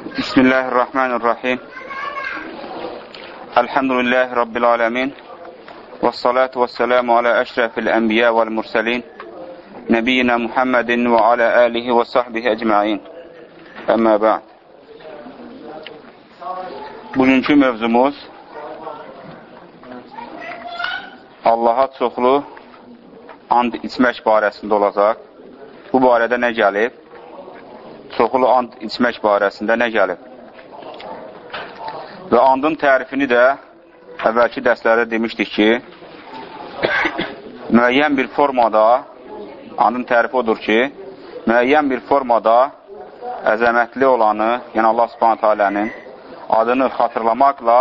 Bismillahirrahmanirrahim. Elhamdülillahi Rabbil alemin. Və salatu və selamu alə əşrəfil ənbiyə vəl mürsəlin. Nəbiyyina Muhammedin və alə alihi və sahbihi əcməin. Əmmə bə'd. Bugünkü mövzumuz Allaha çoxlu and içmək barəsində olacaq. Bu barədə nə gəlib? Çoxlu and içmək barəsində nə gəlib? Və andın tərifini də əvvəlki dərslərdə demişdik ki, müəyyən bir formada, andın tərifi odur ki, müəyyən bir formada əzəmətli olanı, yəni Allah subhanət alənin adını xatırlamaqla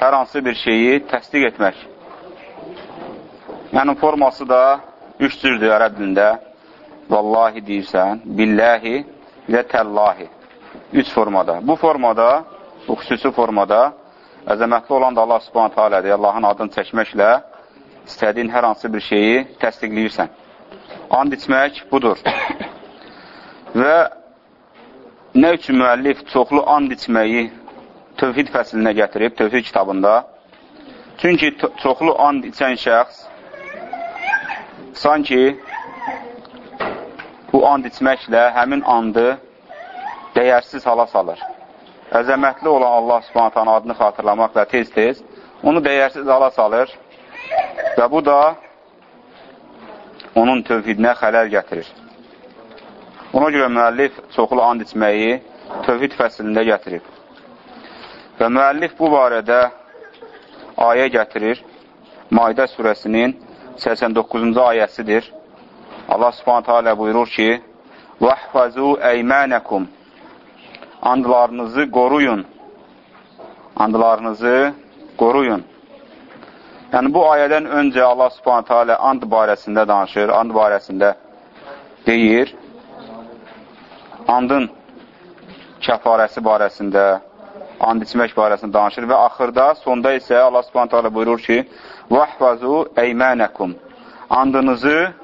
hər hansı bir şeyi təsdiq etmək. Yəni, forması da üç cürdür ərəb dilində. Vallahi deyirsən, billəhi, də təllahi. Üç formada. Bu formada, bu xüsusi formada əzəmətli olan da Allah subhanətə alədir. Allahın adını çəkməklə istədiyin hər hansı bir şeyi təsdiqləyirsən. And içmək budur. Və nə üçün müəllif çoxlu and içməyi tövhid fəsilinə gətirib, tövhid kitabında? Çünki çoxlu and içən şəxs sanki bu and içməklə həmin andı dəyərsiz hala salır. Əzəmətli olan Allah subhanətanın adını xatırlamaqla tez-tez onu dəyərsiz hala salır və bu da onun tövhidinə xələl gətirir. Ona görə müəllif çoxlu and içməyi tövhid fəslində gətirib. Və müəllif bu barədə ayə gətirir. Maidə surəsinin 89-cu ayəsidir. Allah subhanətə alə buyurur ki, وَحْفَزُوا əymənəkum Andlarınızı qoruyun. Andlarınızı qoruyun. Yəni, bu ayədən öncə Allah subhanətə alə and barəsində danışır, and barəsində deyir. Andın kəfarəsi barəsində, and içmək barəsində danışır və axırda, sonda isə Allah subhanətə alə buyurur ki, وَحْفَزُوا əymənəkum Andınızı qoruyun.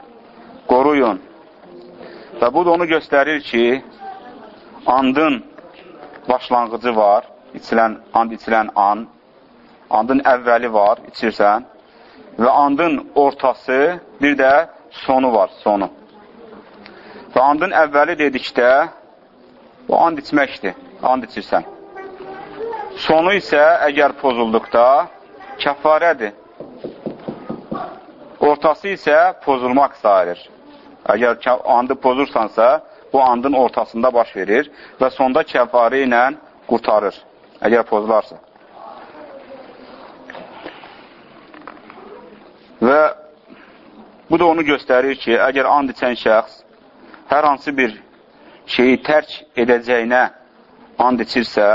Və bu da onu göstərir ki, andın başlanğıcı var, içilən, and içilən an, andın əvvəli var, içirsən və andın ortası, bir də sonu var, sonu. Və andın əvvəli dedikdə, o and içməkdir, and içirsən. Sonu isə əgər pozulduqda kəfarədir. Ortası isə pozulmaq sayılır. Əgər andı pozursansa, bu andın ortasında baş verir və sonda kəfarə ilə qurtarır, əgər pozularsa. Və bu da onu göstərir ki, əgər and içən şəxs hər hansı bir şeyi tərk edəcəyinə and içirsə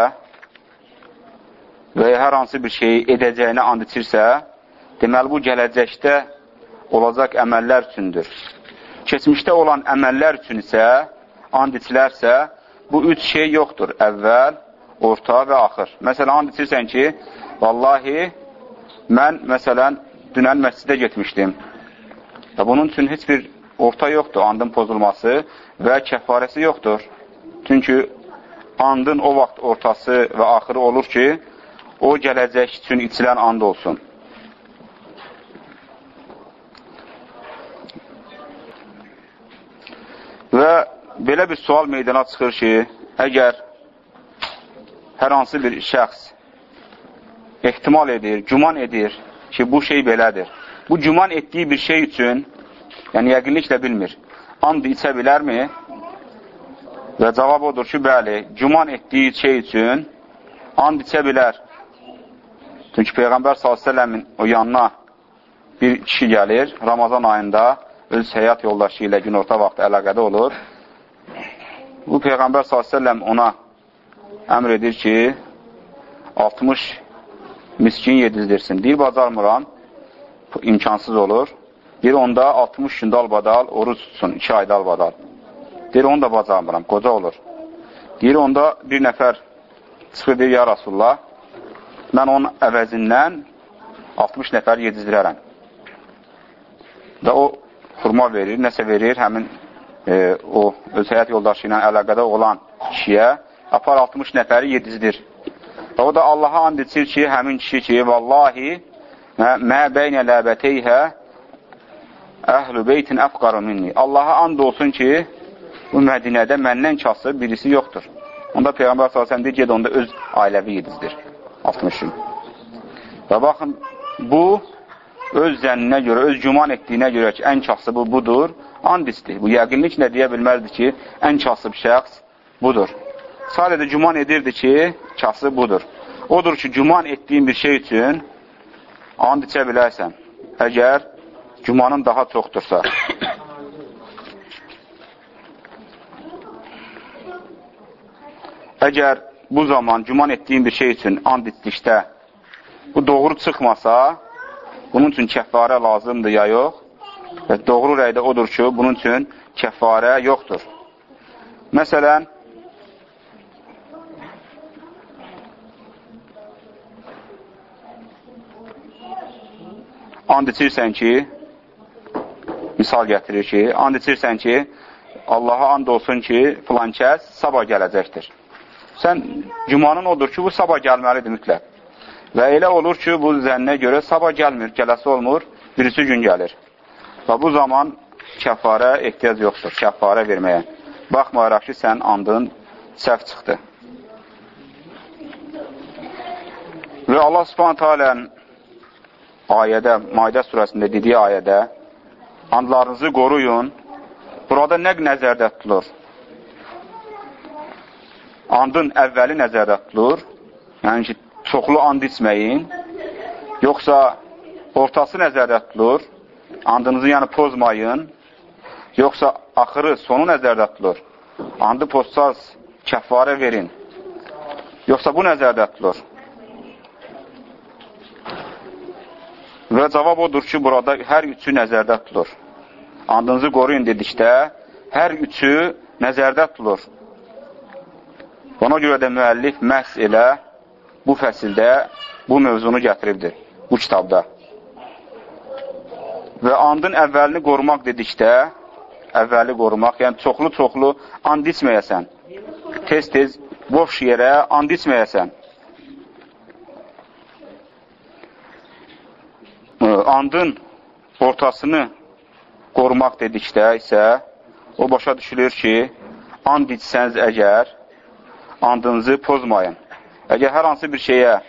və hər hansı bir şeyi edəcəyinə and içirsə, deməli bu gələcəkdə olacaq əməllər üçündür. Keçmişdə olan əməllər üçün isə and içilərsə, bu üç şey yoxdur. Əvvəl, orta və axır. Məsələn, and içirsən ki, vallahi, mən, məsələn, dünən məscidə getmişdim. Və bunun üçün heç bir orta yoxdur, andın pozulması və kəfarəsi yoxdur. Çünki andın o vaxt ortası və axırı olur ki, o gələcək üçün içilən and olsun. Və belə bir sual meydana çıxır ki, əgər hər hansı bir şəxs ehtimal edir, güman edir ki, bu şey belədir. Bu güman etdiyi bir şey üçün, yəni yəqinliklə bilmir, and içə bilərmi? Və cavab odur ki, bəli, güman etdiyi şey üçün and içə bilər. Çünki Peyğəmbər s.ə.v-in o yanına bir kişi gəlir, Ramazan ayında öz həyat yoldaşı ilə günorta vaxtı əlaqədə olur. Bu Peyğəmbər s.ə.v ona əmr edir ki, 60 miskin yedizdirsin. Deyir, bacarmıram, imkansız olur. Deyir, onda 60 gün dalbadal oruç tutsun, 2 ay dalbadal. Deyir, onu da bacarmıram, qoca olur. Deyir, onda bir nəfər çıxır, deyir, ya Rasulullah, mən onun əvəzindən 60 nəfər yedizdirərəm. Və o xurma verir, nəsə verir, həmin e, o öz həyat yoldaşı ilə əlaqədə olan kişiyə apar 60 nəfəri yedizdir. Və o da Allaha and içir ki, həmin kişi ki, vallahi mə beynə ləbəteyhə əhlü beytin əfqarı minni. Allaha and olsun ki, bu Mədinədə məndən kasıb birisi yoxdur. Onda Peyğəmbər s.ə.v deyir, ged onda öz ailəvi yedizdir. 60 gün. Və baxın, bu öz zənninə görə, öz güman etdiyinə görə ki, ən kasıbı budur, and istir. Bu yəqinliklə deyə bilməzdir ki, ən kasıb şəxs budur. Sadəcə güman edirdi ki, kasıb budur. Odur ki, güman etdiyin bir şey üçün and içə bilərsən. Əgər gümanın daha çoxdursa. Əgər bu zaman güman etdiyin bir şey üçün and etdikdə bu doğru çıxmasa, bunun üçün kəffarə lazımdır ya yox? Və doğru rəydə odur ki, bunun üçün kəffarə yoxdur. Məsələn, and içirsən ki, misal gətirir ki, and içirsən ki, Allaha and olsun ki, filan kəs sabah gələcəkdir. Sən gümanın odur ki, bu sabah gəlməlidir mütləq. Və elə olur ki, bu zənnə görə sabah gəlmir, gələsi olmur, birisi gün gəlir. Və bu zaman kəffarə ehtiyac yoxdur, kəffarə verməyə. Baxmayaraq ki, sən andın səhv çıxdı. Və Allah subhanətə alənin ayədə, Maidə surəsində dediyi ayədə andlarınızı qoruyun. Burada nə nəzərdə tutulur? Andın əvvəli nəzərdə tutulur. Yəni ki, çoxlu and içməyin. Yoxsa ortası nəzərdə tutulur. Andınızı yəni pozmayın. Yoxsa axırı, sonu nəzərdə tutulur. Andı pozsaz, kəffarə verin. Yoxsa bu nəzərdə tutulur. Və cavab odur ki, burada hər üçü nəzərdə tutulur. Andınızı qoruyun dedikdə, hər üçü nəzərdə tutulur. Ona görə də müəllif məhz elə bu fəsildə bu mövzunu gətiribdir, bu kitabda. Və andın əvvəlini qorumaq dedikdə, əvvəli qorumaq, yəni çoxlu-çoxlu and içməyəsən, tez-tez boş yerə and içməyəsən. andın ortasını qorumaq dedikdə isə o başa düşülür ki, and içsəniz əgər, andınızı pozmayın. Əgər hər hansı bir şeyə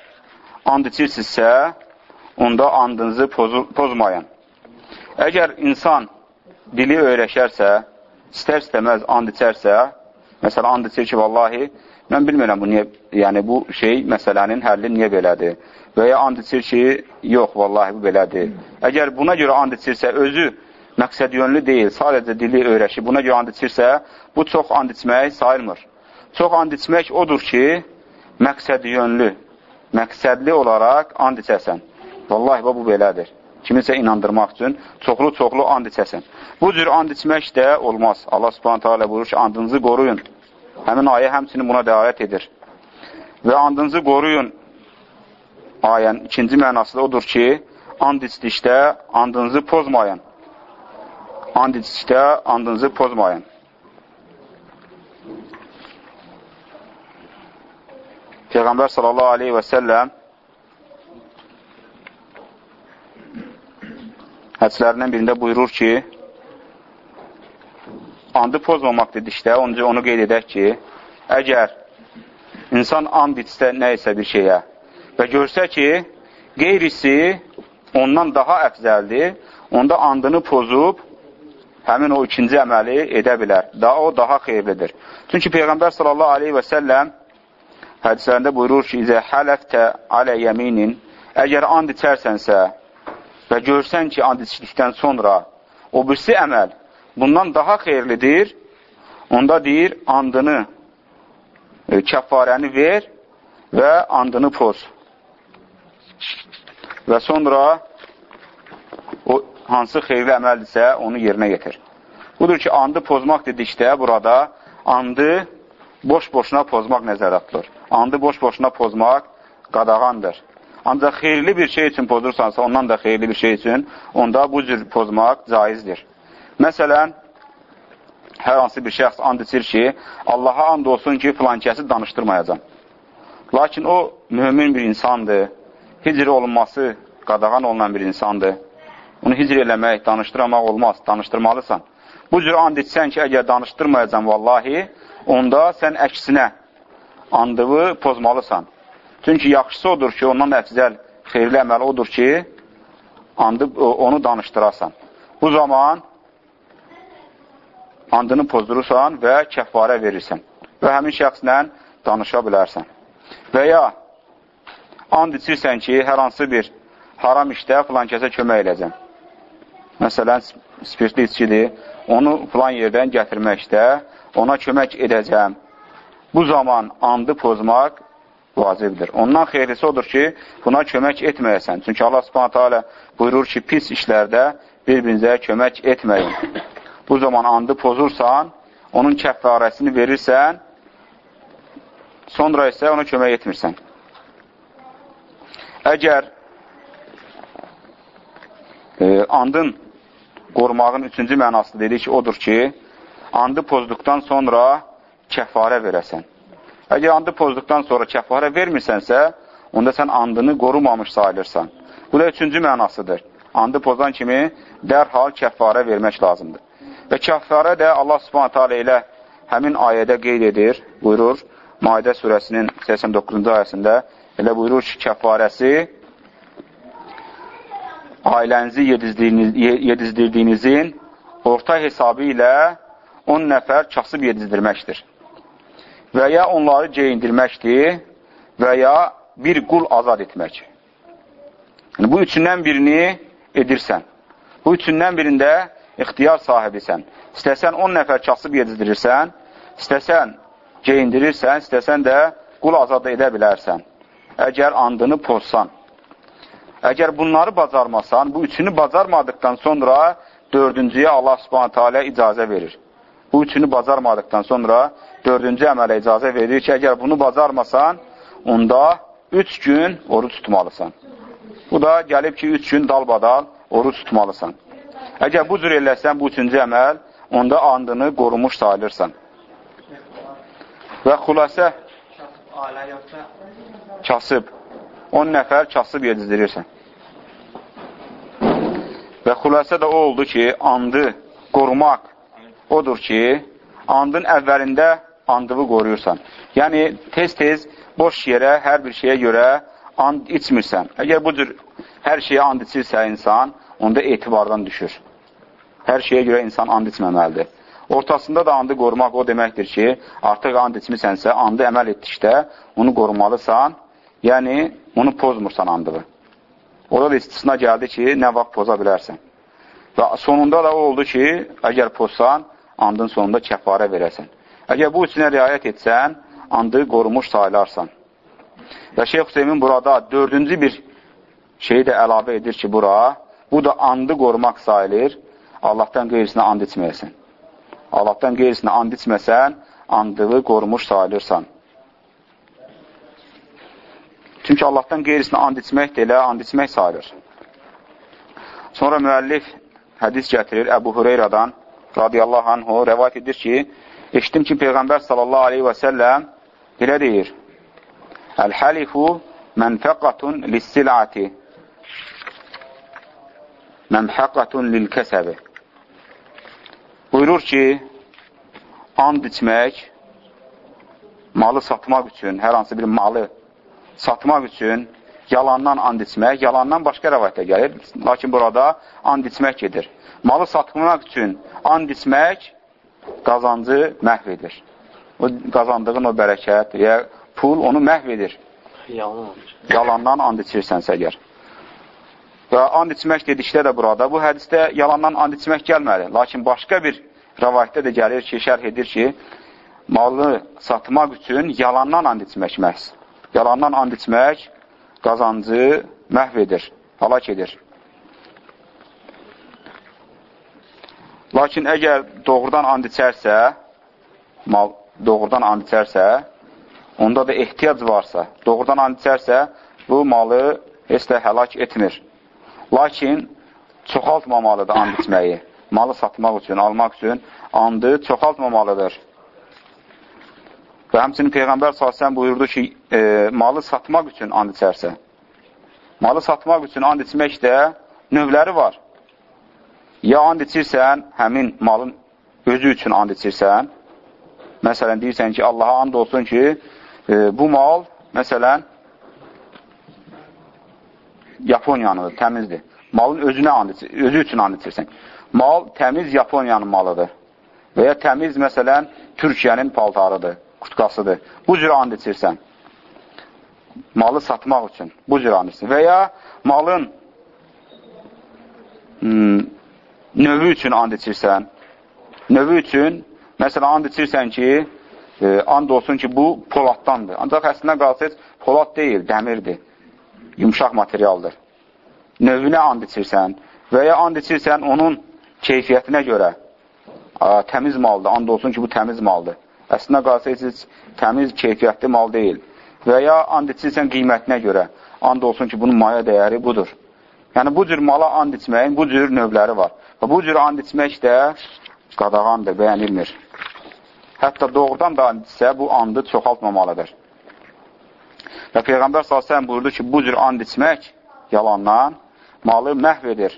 and içirsinizsə, onda andınızı pozu, pozmayın. Əgər insan dili öyrəşərsə, istər-istəməz and içərsə, məsələn, and içir ki, vallahi, mən bilmirəm bu niyə, yəni bu şey, məsələnin həlli niyə belədir və ya and içir ki, yox, vallahi bu belədir. Əgər buna görə and içirsə, özü məqsəd yönlü deyil, sadəcə dili öyrəşir, buna görə and içirsə, bu çox and içmək sayılmır. Çox and içmək odur ki, məqsəd yönlü, məqsədli olaraq and içəsən. Vallahi bu belədir. Kimisə inandırmaq üçün çoxlu-çoxlu and içəsən. Bu cür and içmək də olmaz. Allah subhanətə alə buyurur ki, andınızı qoruyun. Həmin ayə həmçinin buna dəayət edir. Və andınızı qoruyun ayənin ikinci mənası da odur ki, and içdikdə andınızı pozmayın. And içdikdə andınızı pozmayın. Peyğəmbər sallallahu aleyhi və səlləm hədislərindən birində buyurur ki, andı pozmamaq dedikdə, onca onu qeyd edək ki, əgər insan and içsə nə isə bir şeyə, və görsə ki, qeyrisi ondan daha əfzəldir, onda andını pozub həmin o ikinci əməli edə bilər. Da, o daha xeyirlidir. Çünki Peyğəmbər sallallahu aleyhi və səlləm hədislərində buyurur ki, İzə hələftə alə yəminin əgər and içərsənsə və görsən ki, and içdikdən sonra o birisi əməl bundan daha xeyirlidir, onda deyir, andını, e, kəffarəni ver və andını poz və sonra o hansı xeyirli əməldirsə, onu yerinə yetir. Budur ki, andı pozmaq dedikdə burada andı boş-boşuna pozmaq nəzərdə tutulur. Andı boş-boşuna pozmaq qadağandır. Ancaq xeyirli bir şey üçün pozursansa, ondan da xeyirli bir şey üçün, onda bu cür pozmaq caizdir. Məsələn, hər hansı bir şəxs and içir ki, Allaha and olsun ki, filankəsi danışdırmayacam. Lakin o mümin bir insandır, hicr olunması qadağan olunan bir insandır. Onu hicr eləmək, danışdırmaq olmaz, danışdırmalısan. Bu cür and içsən ki, əgər danışdırmayacam vallahi, onda sən əksinə andığı pozmalısan. Çünki yaxşısı odur ki, ondan əfzəl, xeyirli əməl odur ki, andı, onu danışdırasan. Bu zaman andını pozdurursan və kəffarə verirsən və həmin şəxslə danışa bilərsən. Və ya and içirsən ki, hər hansı bir haram işdə filan kəsə kömək edəcəm. Məsələn, spirtli içkidir, onu filan yerdən gətirməkdə ona kömək edəcəm. Bu zaman andı pozmaq vacibdir. Ondan xeyrisi odur ki, buna kömək etməyəsən. Çünki Allah subhanətə alə buyurur ki, pis işlərdə bir-birinizə kömək etməyin. Bu zaman andı pozursan, onun kəffarəsini verirsən, sonra isə ona kömək etmirsən. Əgər e, andın qorumağın üçüncü mənası dedik odur ki, andı pozduqdan sonra kəffarə verəsən. Əgər andı pozduqdan sonra kəffarə vermirsənsə, onda sən andını qorumamış sayılırsan. Bu da üçüncü mənasıdır. Andı pozan kimi dərhal kəffarə vermək lazımdır. Və kəffarə də Allah subhanətə alə ilə həmin ayədə qeyd edir, buyurur, Maidə surəsinin 89-cu ayəsində elə buyurur ki, kəffarəsi ailənizi yedizdirdiyinizin orta hesabı ilə 10 nəfər kasıb yedizdirməkdir. Və ya onları geyindirməkdir və ya bir qul azad etmək. Yəni, bu üçündən birini edirsən. Bu üçündən birində ixtiyar sahibisən. İstəsən 10 nəfər kasıb yedizdirirsən, istəsən geyindirirsən, istəsən də qul azad edə bilərsən. Əgər andını pozsan. Əgər bunları bacarmasan, bu üçünü bacarmadıqdan sonra dördüncüyə Allah subhanətə alə icazə verir. Bu üçünü bacarmadıqdan sonra dördüncü əmələ icazə verir ki, əgər bunu bacarmasan, onda üç gün oruç tutmalısan. Bu da gəlib ki, üç gün dalbadal oruç tutmalısan. Əgər bu cür eləsən, bu üçüncü əməl, onda andını qorumuş sayılırsan. Və xülasə kasıb, 10 nəfər kasıb yedizdirirsən. Və xülasə də o oldu ki, andı qorumaq odur ki, andın əvvəlində andını qoruyursan. Yəni, tez-tez boş yerə, hər bir şeyə görə and içmirsən. Əgər bu cür hər şeyə and içirsə insan, onda etibardan düşür. Hər şeyə görə insan and içməməlidir. Ortasında da andı qorumaq o deməkdir ki, artıq and içmisənsə, andı əməl etdikdə onu qorumalısan, yəni onu pozmursan andığı. Orada da istisna gəldi ki, nə vaxt poza bilərsən. Və sonunda da o oldu ki, əgər pozsan, andın sonunda kəfarə verəsən. Əgər bu üçünə riayət etsən, andı qorumuş sayılarsan. Və Şeyh Hüseymin burada dördüncü bir şeyi də əlavə edir ki, bura, bu da andı qorumaq sayılır. Allahdan qeyrisinə and içməyəsən. Allahdan qeyrisinə and içməsən, andığı qorumuş sayılırsan. Çünki Allahdan qeyrisinə and içmək də elə and içmək sayılır. Sonra müəllif hədis gətirir Əbu Hüreyrədən radiyallahu anhu rəvayət edir ki, eşitdim ki, Peyğəmbər sallallahu aleyhi və səlləm belə deyir, Əl-həlifu mənfəqatun lissilati məmhəqatun lil-kəsəbi. Buyurur ki, and içmək, malı satmaq üçün, hər hansı bir malı satmaq üçün yalandan and içmək, yalandan başqa rəvayətə gəlir. Lakin burada and içmək gedir. Malı satmaq üçün and içmək qazancı məhv edir. O qazandığın o bərəkət və pul onu məhv edir. Yalandan and içirsənsə əgər. Və and içmək dedikdə də burada, bu hədisdə yalandan and içmək gəlmədi. Lakin başqa bir rəvayətdə də gəlir ki, şərh edir ki, malı satmaq üçün yalandan and içmək məhz. Yalandan and içmək qazancı məhv edir, halak edir. Lakin əgər doğrudan and içərsə, mal doğrudan and içərsə, onda da ehtiyac varsa, doğrudan and içərsə, bu malı heç də həlak etmir. Lakin çoxaltmamalıdır and içməyi. Malı satmaq üçün, almaq üçün andı çoxaltmamalıdır. Və həmçinin Peyğəmbər s.ə.v buyurdu ki, e, malı satmaq üçün and içərsə, malı satmaq üçün and içmək də növləri var. Ya and içirsən, həmin malın özü üçün and içirsən, məsələn, deyirsən ki, Allaha and olsun ki, e, bu mal, məsələn, Yaponiyanıdır, təmizdir. Malın özünə and içir, özü üçün and içirsən. Mal təmiz Yaponiyanın malıdır. Və ya təmiz, məsələn, Türkiyənin paltarıdır, qutqasıdır. Bu cür and içirsən. Malı satmaq üçün bu cür and içirsən. Və ya malın hmm, növü üçün and içirsən. Növü üçün, məsələn, and içirsən ki, e, and olsun ki, bu poladdandır. Ancaq əslində qalsa polad deyil, dəmirdir yumşaq materialdır. Növünə and içirsən və ya and içirsən onun keyfiyyətinə görə a, təmiz maldır, and olsun ki, bu təmiz maldır. Əslində qalsa heç təmiz, keyfiyyətli mal deyil. Və ya and içirsən qiymətinə görə, and olsun ki, bunun maya dəyəri budur. Yəni, bu cür mala and içməyin bu cür növləri var. Və bu cür and içmək də qadağandır, bəyənilmir. Hətta doğrudan da and içsə, bu andı çoxaltmamalıdır. Və Peyğəmbər s.ə.v buyurdu ki, bu cür and içmək yalandan malı məhv edir.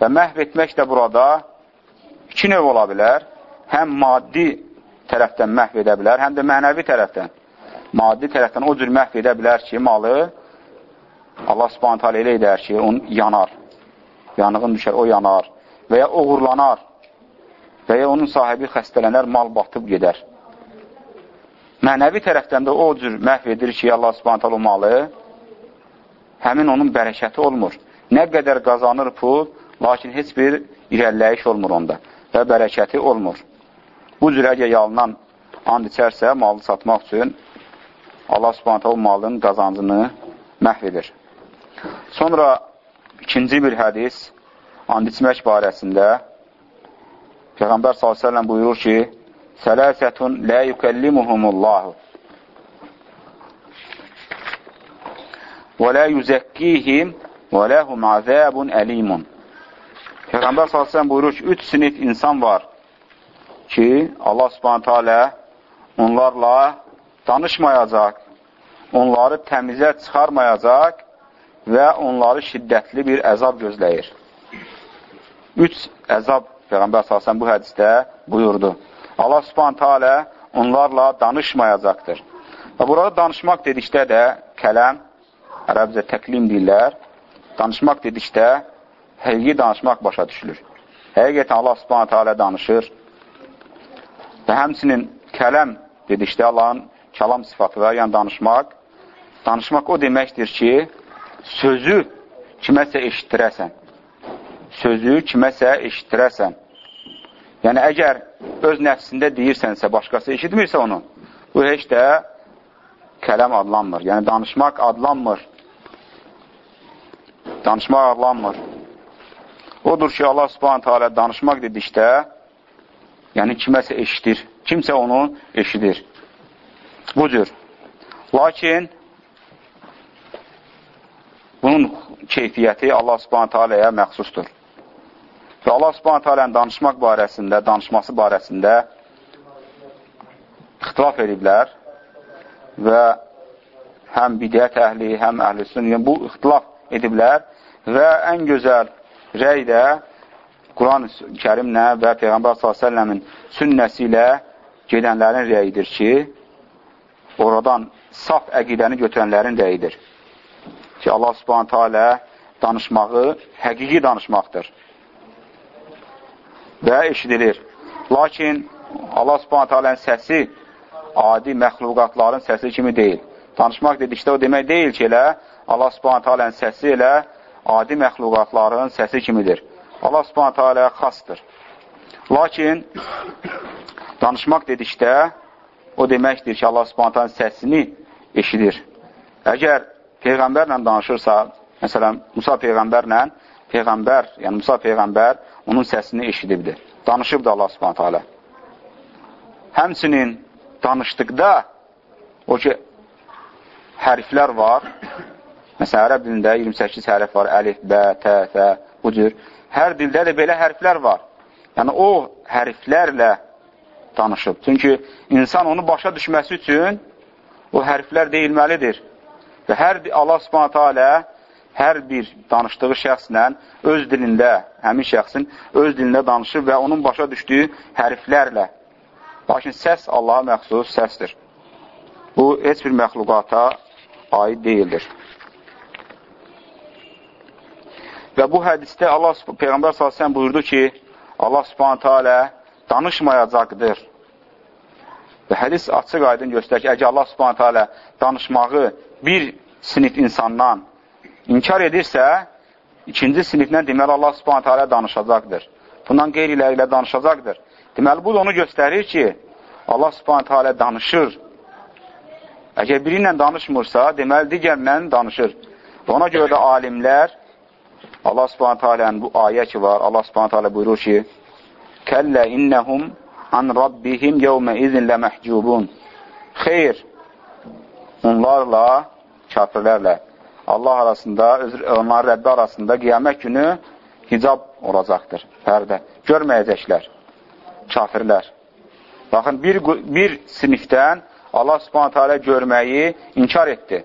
Və məhv etmək də burada iki növ ola bilər. Həm maddi tərəfdən məhv edə bilər, həm də mənəvi tərəfdən. Maddi tərəfdən o cür məhv edə bilər ki, malı Allah subhanət hələ elə edər ki, on yanar. Yanığın düşər, o yanar. Və ya uğurlanar. Və ya onun sahibi xəstələnər, mal batıb gedər. Mənəvi tərəfdən də o cür məhv edir ki, Allah subhanət o malı, həmin onun bərəkəti olmur. Nə qədər qazanır pul, lakin heç bir irəliləyiş olmur onda və bərəkəti olmur. Bu cür əgər yalınan and içərsə, malı satmaq üçün Allah subhanət o malın qazancını məhv edir. Sonra ikinci bir hədis, and içmək barəsində Peyğəmbər s.ə.v buyurur ki, Sələsətun lə yükəllimuhumullahu və lə yüzəkkihim və ləhum azəbun əlimun. Peyğəmbər s.ə.v buyurur ki, üç sinif insan var ki, Allah subhanətə alə onlarla danışmayacaq, onları təmizə çıxarmayacaq və onları şiddətli bir əzab gözləyir. Üç əzab Peyğəmbər s.ə.v bu hədisdə buyurdu. Allah subhanətə alə onlarla danışmayacaqdır. Və burada danışmaq dedikdə də kələm, ərəbcə təklim deyirlər, danışmaq dedikdə həqiqi danışmaq başa düşülür. Həqiqətən Allah subhanətə alə danışır və həmsinin kələm dedikdə Allahın kəlam sıfatı var, yəni danışmaq. Danışmaq o deməkdir ki, sözü kiməsə eşitdirəsən. Sözü kiməsə eşitdirəsən. Yəni, əgər öz nəfsində deyirsənsə, başqası eşitmirsə onu, bu heç də kələm adlanmır. Yəni, danışmaq adlanmır. Danışmaq adlanmır. Odur ki, Allah subhanətə alə danışmaq dedikdə, yəni kiməsə eşidir. Kimsə onu eşidir. Bu cür. Lakin, bunun keyfiyyəti Allah subhanətə aləyə məxsusdur. Və Allah subhanət alənin danışmaq barəsində, danışması barəsində ixtilaf ediblər və həm bidət əhli, həm əhl-i sünniyyən bu ixtilaf ediblər və ən gözəl rəy də Quran-ı kərimlə və Peyğəmbər s.ə.v-in sünnəsi ilə gedənlərin rəyidir ki, oradan saf əqidəni götürənlərin rəyidir. Ki, Allah subhanətə alə danışmağı həqiqi danışmaqdır və eşidilir. Lakin Allah subhanət alənin səsi adi məxluqatların səsi kimi deyil. Danışmaq dedikdə o demək deyil ki, elə Allah subhanət alənin səsi elə adi məxluqatların səsi kimidir. Allah subhanət alə xastır. Lakin danışmaq dedikdə o deməkdir ki, Allah subhanət alənin səsini eşidir. Əgər Peyğəmbərlə danışırsa, məsələn, Musa Peyğəmbərlə, Peyğəmbər, yəni Musa Peyğəmbər onun səsini eşidibdir. Danışıbdır Allah subhanətə alə. Həmsinin danışdıqda o ki, hərflər var. Məsələn, ərəb dilində 28 hərf var. Əlif, bə, tə, tə, bu cür. Hər dildə də belə hərflər var. Yəni, o hərflərlə danışıb. Çünki insan onu başa düşməsi üçün o hərflər deyilməlidir. Və hər Allah subhanətə alə hər bir danışdığı şəxslə öz dilində, həmin şəxsin öz dilində danışır və onun başa düşdüyü hərflərlə. Lakin səs Allaha məxsus səsdir. Bu, heç bir məxluqata aid deyildir. Və bu hədisdə Allah Peyğəmbər sallallahu buyurdu ki, Allah Subhanahu alə danışmayacaqdır. Və hədis açıq aydın göstərir ki, əgər Allah Subhanahu alə danışmağı bir sinif insandan inkar edirsə, ikinci sinifdən deməli Allah subhanətə alə danışacaqdır. Bundan qeyriləri ilə danışacaqdır. Deməli, bu da onu göstərir ki, Allah subhanətə alə danışır. Əgər biri ilə danışmırsa, deməli, digərlə danışır. Ona görə də alimlər, Allah subhanətə alənin bu ayə ki var, Allah subhanətə alə buyurur ki, Kəllə innəhum an rabbihim yevmə izinlə məhcubun. Xeyr, onlarla, kafirlərlə Allah arasında, onların Rəbbi arasında qiyamət günü hicab olacaqdır, pərdə. Görməyəcəklər, kafirlər. Baxın, bir, bir sinifdən Allah subhanətə alə görməyi inkar etdi.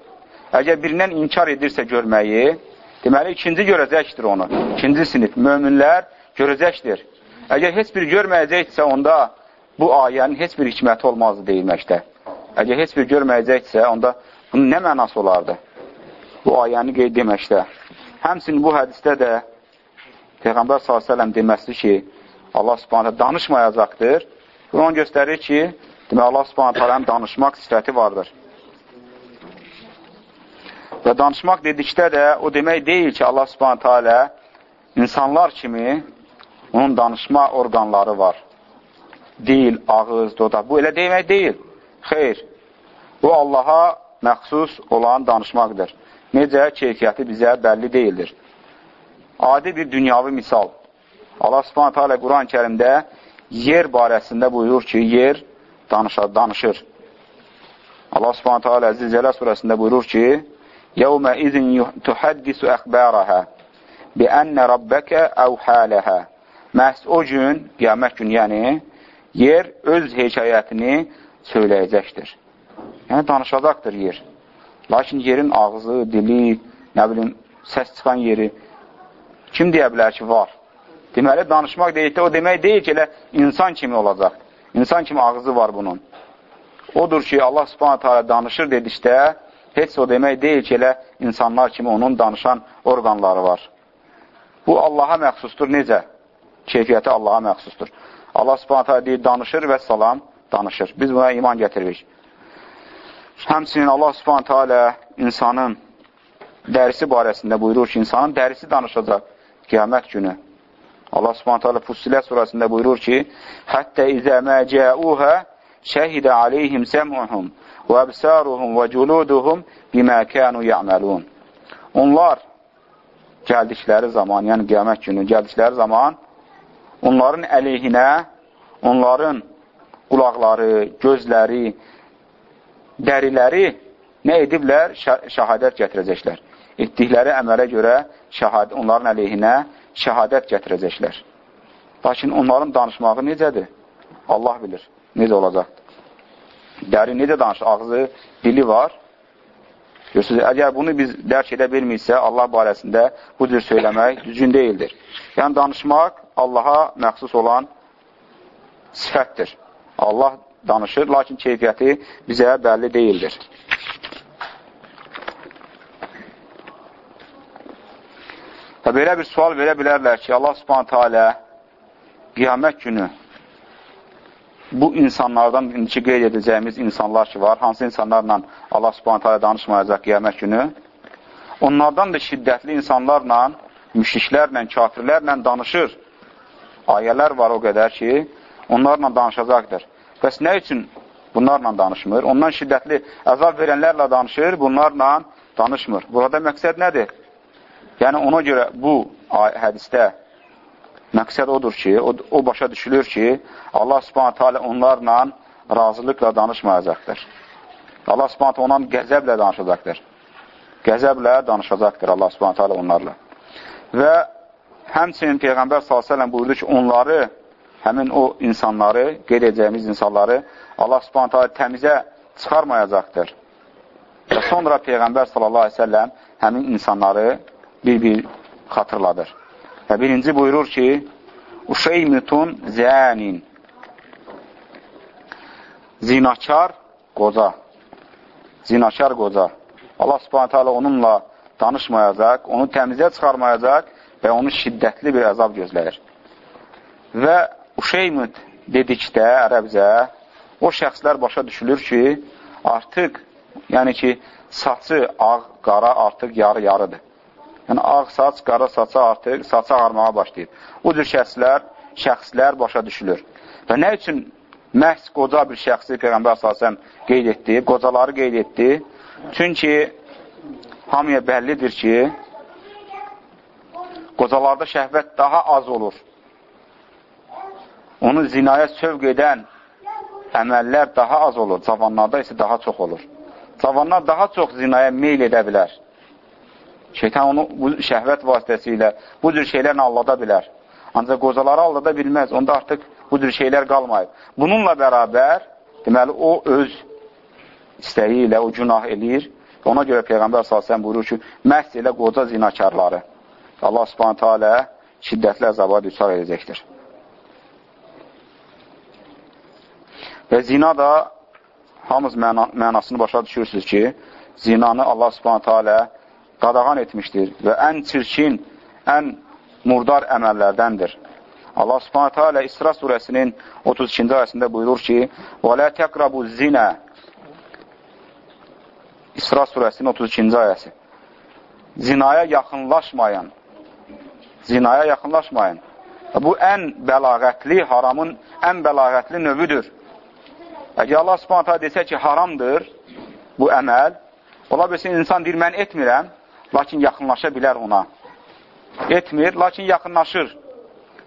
Əgər birindən inkar edirsə görməyi, deməli, ikinci görəcəkdir onu. İkinci sinif, möminlər görəcəkdir. Əgər heç bir görməyəcəksə, onda bu ayənin heç bir hikməti olmazdı deyilməkdə. Əgər heç bir görməyəcəksə, onda bunun nə mənası olardı? bu ayəni qeyd deməkdə. Həmçinin bu hədisdə də Peyğəmbər s.ə.v deməsi ki, Allah subhanətə danışmayacaqdır. Bu onu göstərir ki, demək Allah subhanətələrin danışmaq sifəti vardır. Və danışmaq dedikdə də o demək deyil ki, Allah subhanətə alə insanlar kimi onun danışma orqanları var. Dil, ağız, dodaq. Bu elə demək deyil. Xeyr. Bu Allaha məxsus olan danışmaqdır. Necə keyfiyyəti bizə bəlli deyildir. Adi bir dünyavi misal. Allah subhanətə alə Quran-ı kərimdə yer barəsində buyurur ki, yer danışar, danışır. Allah subhanətə alə Əziz-Cələ surəsində buyurur ki, يَوْمَ إِذٍ تُحَدِّسُ أَخْبَارَهَا بِأَنَّ رَبَّكَ أَوْحَالَهَا Məhz o gün, qiyamət gün, yəni, yer öz hekayətini söyləyəcəkdir. Yəni, danışacaqdır yer. Lakin yerin ağzı, dili, nə bilim, səs çıxan yeri kim deyə bilər ki, var? Deməli, danışmaq deyildə, o demək deyil ki, elə insan kimi olacaq. İnsan kimi ağzı var bunun. Odur ki, Allah subhanətə alə danışır dedikdə, heç o demək deyil ki, elə insanlar kimi onun danışan orqanları var. Bu, Allaha məxsusdur. Necə? Keyfiyyəti Allaha məxsusdur. Allah subhanətə deyir, danışır və salam, danışır. Biz buna iman gətiririk. Həmçinin Allah subhanətə alə insanın dərisi barəsində buyurur ki, insanın dərisi danışacaq qiyamət günü. Allah subhanətə alə Fussilə surəsində buyurur ki, Həttə izə məcəuhə şəhidə aleyhim səmuhum və əbsaruhum və culuduhum bimə kənu yəməlun. Onlar gəldikləri zaman, yəni qiyamət günü gəldikləri zaman onların əleyhinə, onların qulaqları, gözləri, dəriləri nə ediblər? Şəhadət gətirəcəklər. Etdikləri əmələ görə şəhad, onların əleyhinə şəhadət gətirəcəklər. Lakin onların danışmağı necədir? Allah bilir, necə olacaqdır. Dəri necə danışır? Ağzı, dili var. Görürsünüz, əgər bunu biz dərk edə bilmirsə, Allah barəsində bu cür söyləmək düzgün deyildir. Yəni, danışmaq Allaha məxsus olan sifətdir. Allah danışır, lakin keyfiyyəti bizə bəlli deyildir. Və belə bir sual verə bilərlər ki, Allah subhanətə alə qiyamət günü bu insanlardan indiki qeyd edəcəyimiz insanlar ki var, hansı insanlarla Allah subhanətə alə danışmayacaq qiyamət günü, onlardan da şiddətli insanlarla, müşriklərlə, kafirlərlə danışır. Ayələr var o qədər ki, onlarla danışacaqdır. Bəs nə üçün bunlarla danışmır? Ondan şiddətli əzab verənlərlə danışır, bunlarla danışmır. Burada məqsəd nədir? Yəni, ona görə bu hədistə məqsəd odur ki, o, o başa düşülür ki, Allah subhanətə alə onlarla razılıqla danışmayacaqdır. Allah subhanətə ondan qəzəblə danışacaqdır. Qəzəblə danışacaqdır Allah subhanətə alə onlarla. Və həmçinin Peyğəmbər s.ə.v buyurdu ki, onları həmin o insanları, qeyd edəcəyimiz insanları Allah subhanətə alə təmizə çıxarmayacaqdır. Və sonra Peyğəmbər selləm həmin insanları bir-bir xatırladır. Və birinci buyurur ki, Uşeymütun zənin Zinakar qoca Zinakar qoca Allah subhanətə alə onunla danışmayacaq, onu təmizə çıxarmayacaq və onu şiddətli bir əzab gözləyir. Və Uşeymüt dedikdə ərəbcə o şəxslər başa düşülür ki, artıq, yəni ki, saçı ağ, qara artıq yarı-yarıdır. Yəni, ağ saç, qara saça artıq saçı ağarmağa başlayıb. Bu cür şəxslər, şəxslər başa düşülür. Və nə üçün məhz qoca bir şəxsi Peyğəmbər əsasən qeyd etdi, qocaları qeyd etdi? Çünki hamıya bəllidir ki, qocalarda şəhvət daha az olur. Onu zinaya sövq edən əməllər daha az olur, cavanlarda isə daha çox olur. Cavanlar daha çox zinaya meyl edə bilər. Şeytan onu bu şəhvət vasitəsilə bu cür şeylərlə allada bilər. Ancaq qozaları allada bilməz. Onda artıq bu cür şeylər qalmayıb. Bununla bərabər, deməli, o öz istəyi ilə o günah eləyir. Ona görə Peyğəmbər s.ə.v buyurur ki, məhz elə qoca zinakarları Allah subhanətə alə şiddətli əzaba düçar edəcəkdir. Və zina da hamız məna, mənasını başa düşürsünüz ki, zinanı Allah subhanətə alə qadağan etmişdir və ən çirkin, ən murdar əməllərdəndir. Allah subhanətə alə İsra surəsinin 32-ci ayəsində buyurur ki, وَلَا تَقْرَبُ الزِّنَا İsra surəsinin 32-ci ayəsi. Zinaya yaxınlaşmayan, zinaya yaxınlaşmayın. Bu ən bəlağətli, haramın ən bəlağətli növüdür. Əgər Allah subhanətə desə ki, haramdır bu əməl, ola bilsin, insan deyir, mən etmirəm, lakin yaxınlaşa bilər ona. Etmir, lakin yaxınlaşır.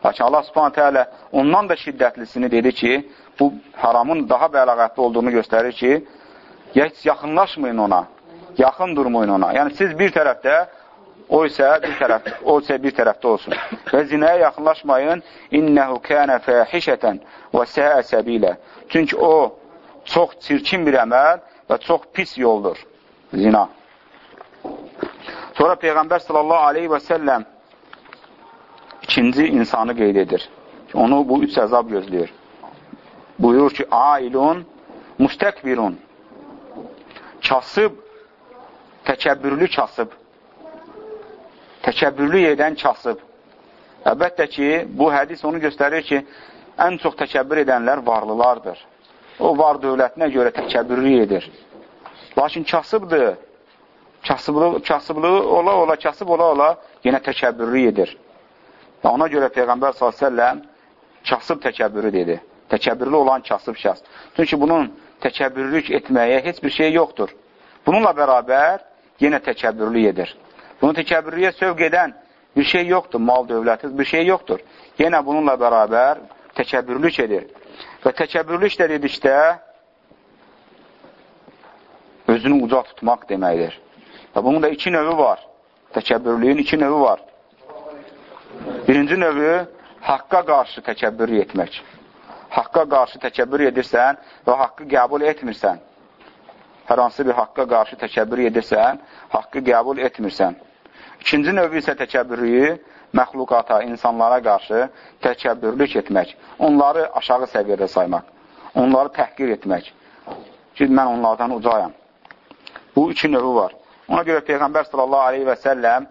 Lakin Allah subhanətə alə ondan da şiddətlisini dedi ki, bu haramın daha bəlağətli olduğunu göstərir ki, heç yaxınlaşmayın ona, yaxın durmayın ona. Yəni, siz bir tərəfdə O isə bir tərəf, o isə bir tərəfdə olsun. Və zinaya yaxınlaşmayın. İnnəhu kənə fəhişətən və səə səbilə. Çünki o çox çirkin bir əməl və çox pis yoldur. Zina. Sonra Peyğəmbər sallallahu aleyhi və səlləm ikinci insanı qeyd edir. Onu bu üç əzab gözləyir. Buyurur ki, ailun müstəkbirun kasıb, təkəbbürlü kasıb təkəbbürlük edən kasıb. Əlbəttə ki, bu hədis onu göstərir ki, ən çox təkəbbür edənlər varlılardır. O var dövlətinə görə təkəbbürlük edir. Lakin kasıbdır. Kasıblığı, kasıblığı ola ola, kasıb ola ola yenə təkəbbürlük edir. Və ona görə Peyğəmbər s.ə.v kasıb təkəbbürü dedi. Təkəbbürlü olan kasıb şəxs. Çünki bunun təkəbbürlük etməyə heç bir şey yoxdur. Bununla bərabər yenə təkəbbürlük edir. Bunu təkəbbürlüyə sövq edən bir şey yoxdur, mal dövləti bir şey yoxdur. Yenə bununla bərabər təkəbbürlük edir. Və təkəbbürlük də dedikdə özünü uca tutmaq deməkdir. Və bunun da iki növü var. Təkəbbürlüyün iki növü var. Birinci növü haqqa qarşı təkəbbür etmək. Haqqa qarşı təkəbbür edirsən və haqqı qəbul etmirsən. Hər hansı bir haqqa qarşı təkəbbür edirsən, haqqı qəbul etmirsən. İkinci növü isə təkəbbürlüyü məxluqata, insanlara qarşı təkəbbürlük etmək, onları aşağı səviyyədə saymaq, onları təhqir etmək ki, mən onlardan ucayam. Bu iki növü var. Ona görə Peyğəmbər sallallahu aleyhi və səlləm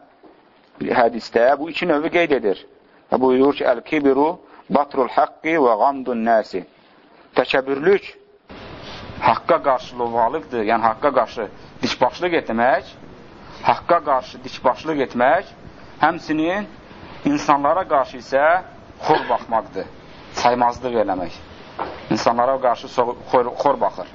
hədisdə bu iki növü qeyd edir. Və buyurur ki, Əl-kibiru batrul haqqi və qamdun nəsi. Təkəbbürlük haqqa qarşı lovalıqdır, yəni haqqa qarşı dikbaşlıq etmək, haqqa qarşı dikbaşlıq etmək, həmsinin insanlara qarşı isə xor baxmaqdır, saymazlıq eləmək. İnsanlara qarşı xor, xor baxır.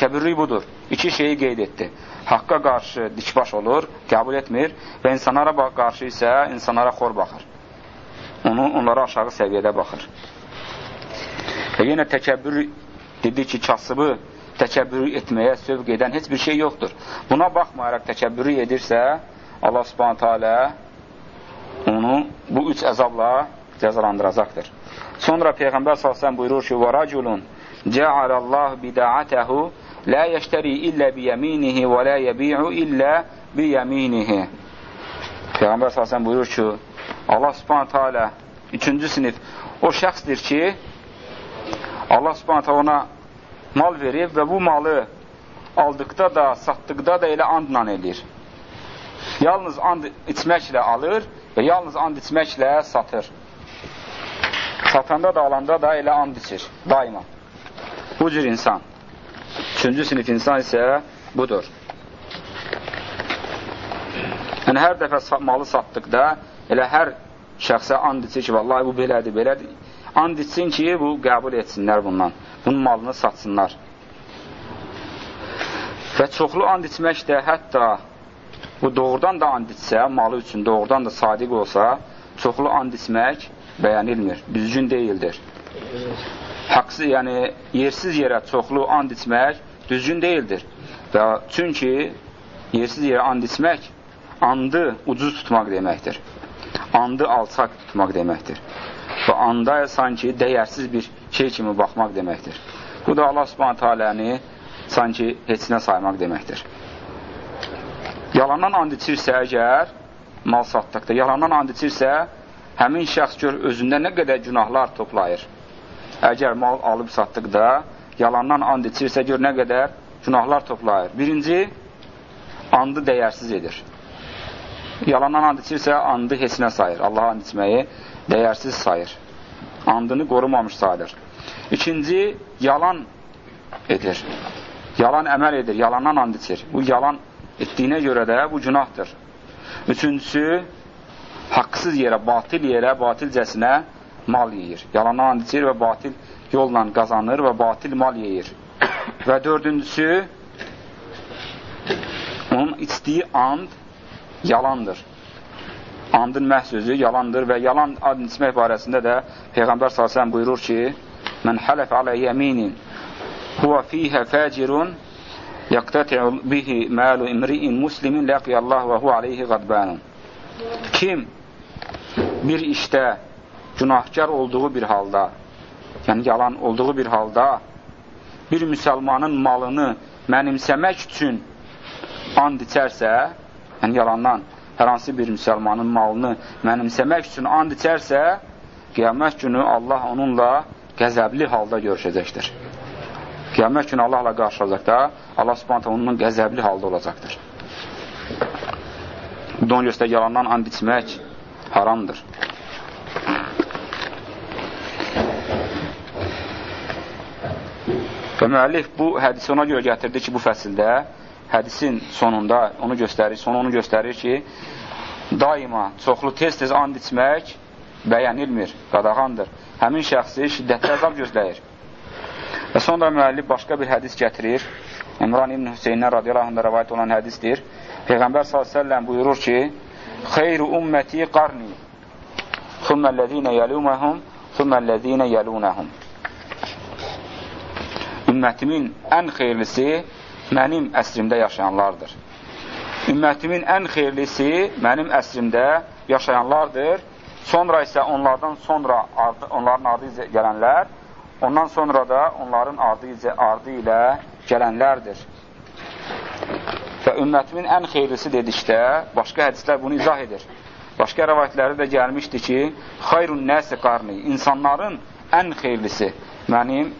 Təkəbbürlük budur. İki şeyi qeyd etdi. Haqqa qarşı dikbaş olur, qəbul etmir və insanlara qarşı isə insanlara xor baxır. Onu, onlara aşağı səviyyədə baxır. Və yenə təkəbbür dedi ki, kasıbı təkəbbürü etməyə sövq edən heç bir şey yoxdur. Buna baxmayaraq təkəbbürü edirsə, Allah subhanətə alə onu bu üç əzabla cəzalandıracaqdır. Sonra Peyğəmbər s.ə.v buyurur ki, وَرَجُلٌ جَعَلَ اللّٰهُ بِدَعَتَهُ لَا يَشْتَرِي إِلَّا بِيَمِينِهِ وَلَا يَبِيعُ إِلَّا بِيَمِينِهِ Peyğəmbər s.ə.v buyurur ki, Allah subhanətə alə üçüncü sinif o şəxsdir ki, Allah subhanətə ona mal verib və bu malı aldıqda da, satdıqda da elə andla edir. Yalnız and içməklə alır və yalnız and içməklə satır. Satanda da, alanda da elə and içir, daima. Bu cür insan. Üçüncü sinif insan isə budur. Yəni, hər dəfə malı satdıqda elə hər şəxsə and içir ki, vallahi bu belədir, belədir. And içsin ki, bu qəbul etsinlər bundan. Bunun malını satsınlar. Və çoxlu and içmək də hətta bu doğrudan da and içsə, malı üçün doğrudan da sadiq olsa, çoxlu and içmək bəyənilmir, düzgün deyildir. Haqsız, yəni yersiz yerə çoxlu and içmək düzgün deyildir. Və çünki yersiz yerə and içmək andı ucuz tutmaq deməkdir. Andı alçaq tutmaq deməkdir. Və anda sanki dəyərsiz bir şey kimi baxmaq deməkdir. Bu da Allah subhanətə aləni sanki heçinə saymaq deməkdir. Yalandan and içirsə əgər, mal satdıqda, yalandan and içirsə, həmin şəxs gör özündə nə qədər günahlar toplayır. Əgər mal alıb satdıqda, yalandan and içirsə, gör nə qədər günahlar toplayır. Birinci, andı dəyərsiz edir. Yalandan and içirsə, andı heçinə sayır. Allah and içməyi dəyərsiz sayır. Andını qorumamış sayılır. İkinci, yalan edir. Yalan əməl edir, yalandan and içir. Bu yalan etdiyinə görə də bu günahdır. Üçüncüsü, haqsız yerə, batil yerə, batilcəsinə mal yeyir. Yalandan and içir və batil yolla qazanır və batil mal yeyir. Və dördüncüsü, onun içdiyi and yalandır. Andın məhz sözü yalandır və yalan and içmək barəsində də Peyğəmbər s.ə.v buyurur ki, Mən hələf alə yəminin huvə fiyhə fəcirun yəqtəti'u bihi məlu imri'in muslimin ləqiyəllah və huvə aleyhi qadbənun. Kim bir işdə günahkar olduğu bir halda, yəni yalan olduğu bir halda bir müsəlmanın malını mənimsəmək üçün and içərsə, yəni yalandan hər hansı bir müsəlmanın malını mənimsəmək üçün and içərsə, qiyamət günü Allah onunla qəzəbli halda görüşəcəkdir. Qiyamət günü Allahla qarşılayacaqda Allah subhanətə onunla qəzəbli halda olacaqdır. Da onu göstər, yalandan and içmək haramdır. Və müəllif bu hədisi ona görə gətirdi ki, bu fəsildə hədisin sonunda onu göstərir, sonu onu göstərir ki, daima çoxlu tez-tez and içmək bəyənilmir, qadağandır. Həmin şəxsi şiddətli əzab gözləyir. Və sonra müəllif başqa bir hədis gətirir. İmran ibn Hüseyndən radiyallahu anh rəvayət olan hədisdir. Peyğəmbər s.ə.v buyurur ki, Xeyru ümməti qarni, thumməl-ləzinə yəluməhum, thumməl-ləzinə yəlunəhum. Ümmətimin ən xeyirlisi mənim əsrimdə yaşayanlardır. Ümmətimin ən xeyirlisi mənim əsrimdə yaşayanlardır. Sonra isə onlardan sonra ardı, onların ardı gələnlər, ondan sonra da onların ardı, ardı ilə gələnlərdir. Və ümmətimin ən xeyirlisi dedikdə, başqa hədislər bunu izah edir. Başqa rəvayətləri də gəlmişdi ki, xayrun nəsi qarni, insanların ən xeyirlisi mənim,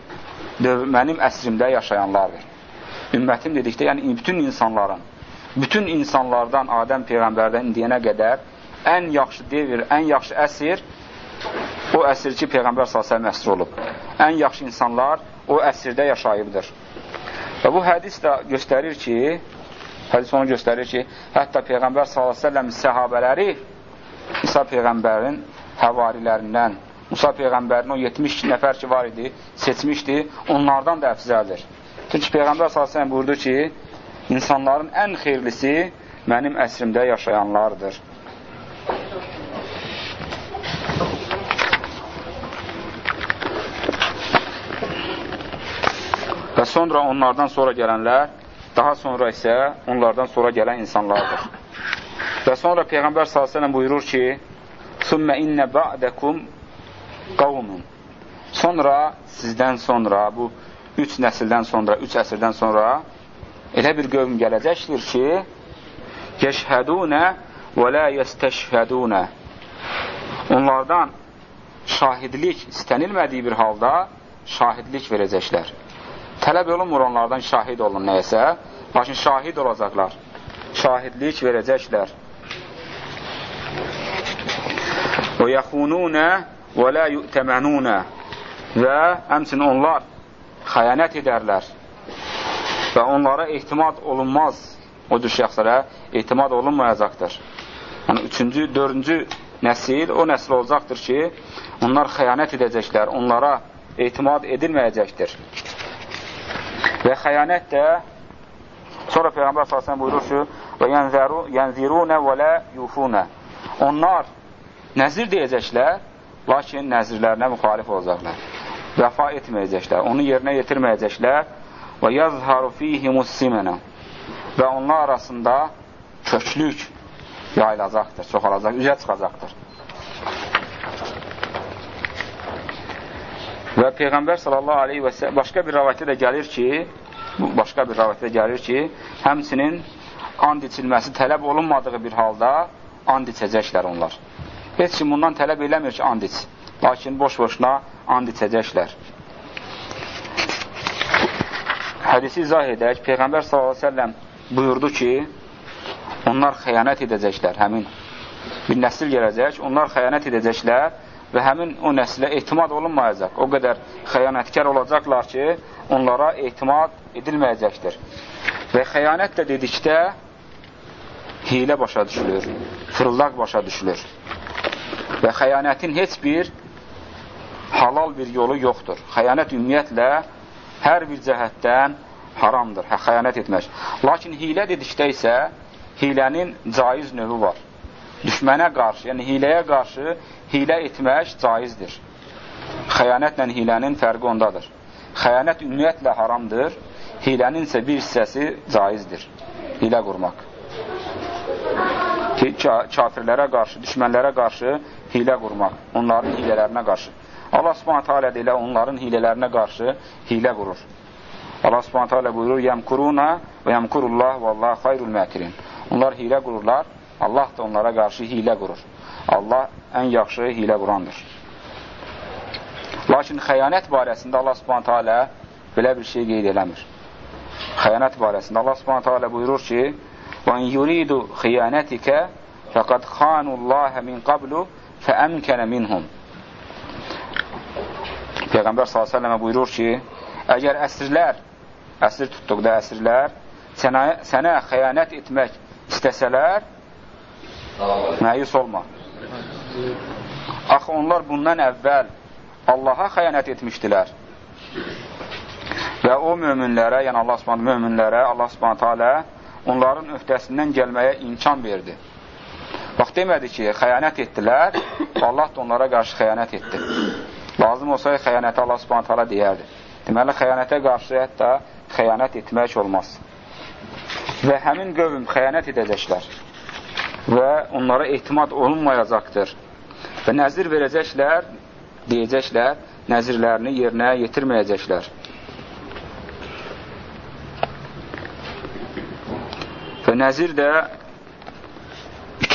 mənim əsrimdə yaşayanlardır ümmətim dedikdə, yəni bütün insanların, bütün insanlardan Adəm Peyğəmbərdən indiyənə qədər ən yaxşı devir, ən yaxşı əsir o əsir ki, Peyğəmbər s.ə.v əsr olub. Ən yaxşı insanlar o əsrdə yaşayıbdır. Və bu hədis də göstərir ki, hədis onu göstərir ki, hətta Peyğəmbər s.ə.v səhabələri İsa Peyğəmbərin həvarilərindən, Musa Peyğəmbərin o 70 nəfər ki var idi, seçmişdi, onlardan da əfzəldir. Çünki Peyğəmbər s.ə.v buyurdu ki, insanların ən xeyirlisi mənim əsrimdə yaşayanlardır. Və sonra onlardan sonra gələnlər, daha sonra isə onlardan sonra gələn insanlardır. Və sonra Peyğəmbər s.ə.v buyurur ki, ثُمَّ إِنَّ بَعْدَكُمْ qavmun. Sonra sizdən sonra bu 3 nəsildən sonra, 3 əsrdən sonra elə bir qövm gələcəkdir ki, yeşhədunə və la yestəşhədunə. Onlardan şahidlik istənilmədiyi bir halda şahidlik verəcəklər. Tələb olunmur onlardan şahid olun nəyəsə, lakin şahid olacaqlar. Şahidlik verəcəklər. Və yaxununə və lə yü'təmənunə və həmçinin onlar xəyanət edərlər və onlara ehtimad olunmaz o cür şəxslərə ehtimad olunmayacaqdır. Yəni, üçüncü, dördüncü nəsil o nəsil olacaqdır ki, onlar xəyanət edəcəklər, onlara ehtimad edilməyəcəkdir. Və xəyanət də sonra Peyğəmbər s.ə.v buyurur ki, və yənzirunə və lə yufunə onlar nəzir deyəcəklər, lakin nəzirlərinə müxalif olacaqlar. Vəfa etməyəcəklər, onu yerinə yetirməyəcəklər və yazharu fihimus simenə və onlar arasında köklük yayılacaqdır, çoxalacaq, üzə çıxacaqdır. Və Peyğəmbər sallallahu aleyhi və səlləm başqa bir rəvayətdə də gəlir ki, başqa bir rəvayətdə gəlir ki, həmsinin and içilməsi tələb olunmadığı bir halda and içəcəklər onlar. Heç kim bundan tələb eləmir ki, and iç. Lakin boş-boşuna and içəcəklər. Hədisi izah edək. Peyğəmbər s.ə.v buyurdu ki, onlar xəyanət edəcəklər, həmin bir nəsil gələcək, onlar xəyanət edəcəklər və həmin o nəsilə ehtimad olunmayacaq. O qədər xəyanətkar olacaqlar ki, onlara ehtimad edilməyəcəkdir. Və xəyanət də dedikdə hilə başa düşülür, fırıldaq başa düşülür və xəyanətin heç bir halal bir yolu yoxdur. Xəyanət ümumiyyətlə hər bir cəhətdən haramdır, hə, xəyanət etmək. Lakin hilə dedikdə isə hilənin caiz növü var. Düşmənə qarşı, yəni hiləyə qarşı hilə etmək caizdir. Xəyanətlə hilənin fərqi ondadır. Xəyanət ümumiyyətlə haramdır, hilənin isə bir hissəsi caizdir. Hilə qurmaq kafirlərə qarşı, düşmənlərə qarşı hilə qurmaq, onların hilələrinə qarşı. Allah subhanətə alə ilə onların hilələrinə qarşı hilə qurur. Allah subhanətə alə buyurur, Yəmkuruna və yəmkurullah və Allah xayrul məkirin. Onlar hilə qururlar, Allah da onlara qarşı hilə qurur. Allah ən yaxşı hilə qurandır. Lakin xəyanət barəsində Allah subhanətə alə belə bir şey qeyd eləmir. Xəyanət barəsində Allah subhanətə alə buyurur ki, وَاِنْ يُرِيدُ خِيَانَتِكَ فَقَدْ خَانُوا اللّٰهَ مِنْ قَبْلُ fəəmkənə minhum. Peyğəmbər s.ə.və buyurur ki, əgər əsrlər, əsr tutduqda əsrlər, sənə, sənə xəyanət etmək istəsələr, məyus olma. Axı onlar bundan əvvəl Allaha xəyanət etmişdilər. Və o möminlərə, yəni Allah Subhanahu möminlərə, Allah Subhanahu taala onların öhdəsindən gəlməyə imkan verdi. Bax, demədi ki, xəyanət etdilər, Allah da onlara qarşı xəyanət etdi. Lazım olsaydı, xəyanəti Allah subhanət hala deyərdi. Deməli, xəyanətə qarşı hətta xəyanət etmək olmaz. Və həmin qövüm xəyanət edəcəklər və onlara ehtimad olunmayacaqdır. Və nəzir verəcəklər, deyəcəklər, nəzirlərini yerinə yetirməyəcəklər. Və nəzir də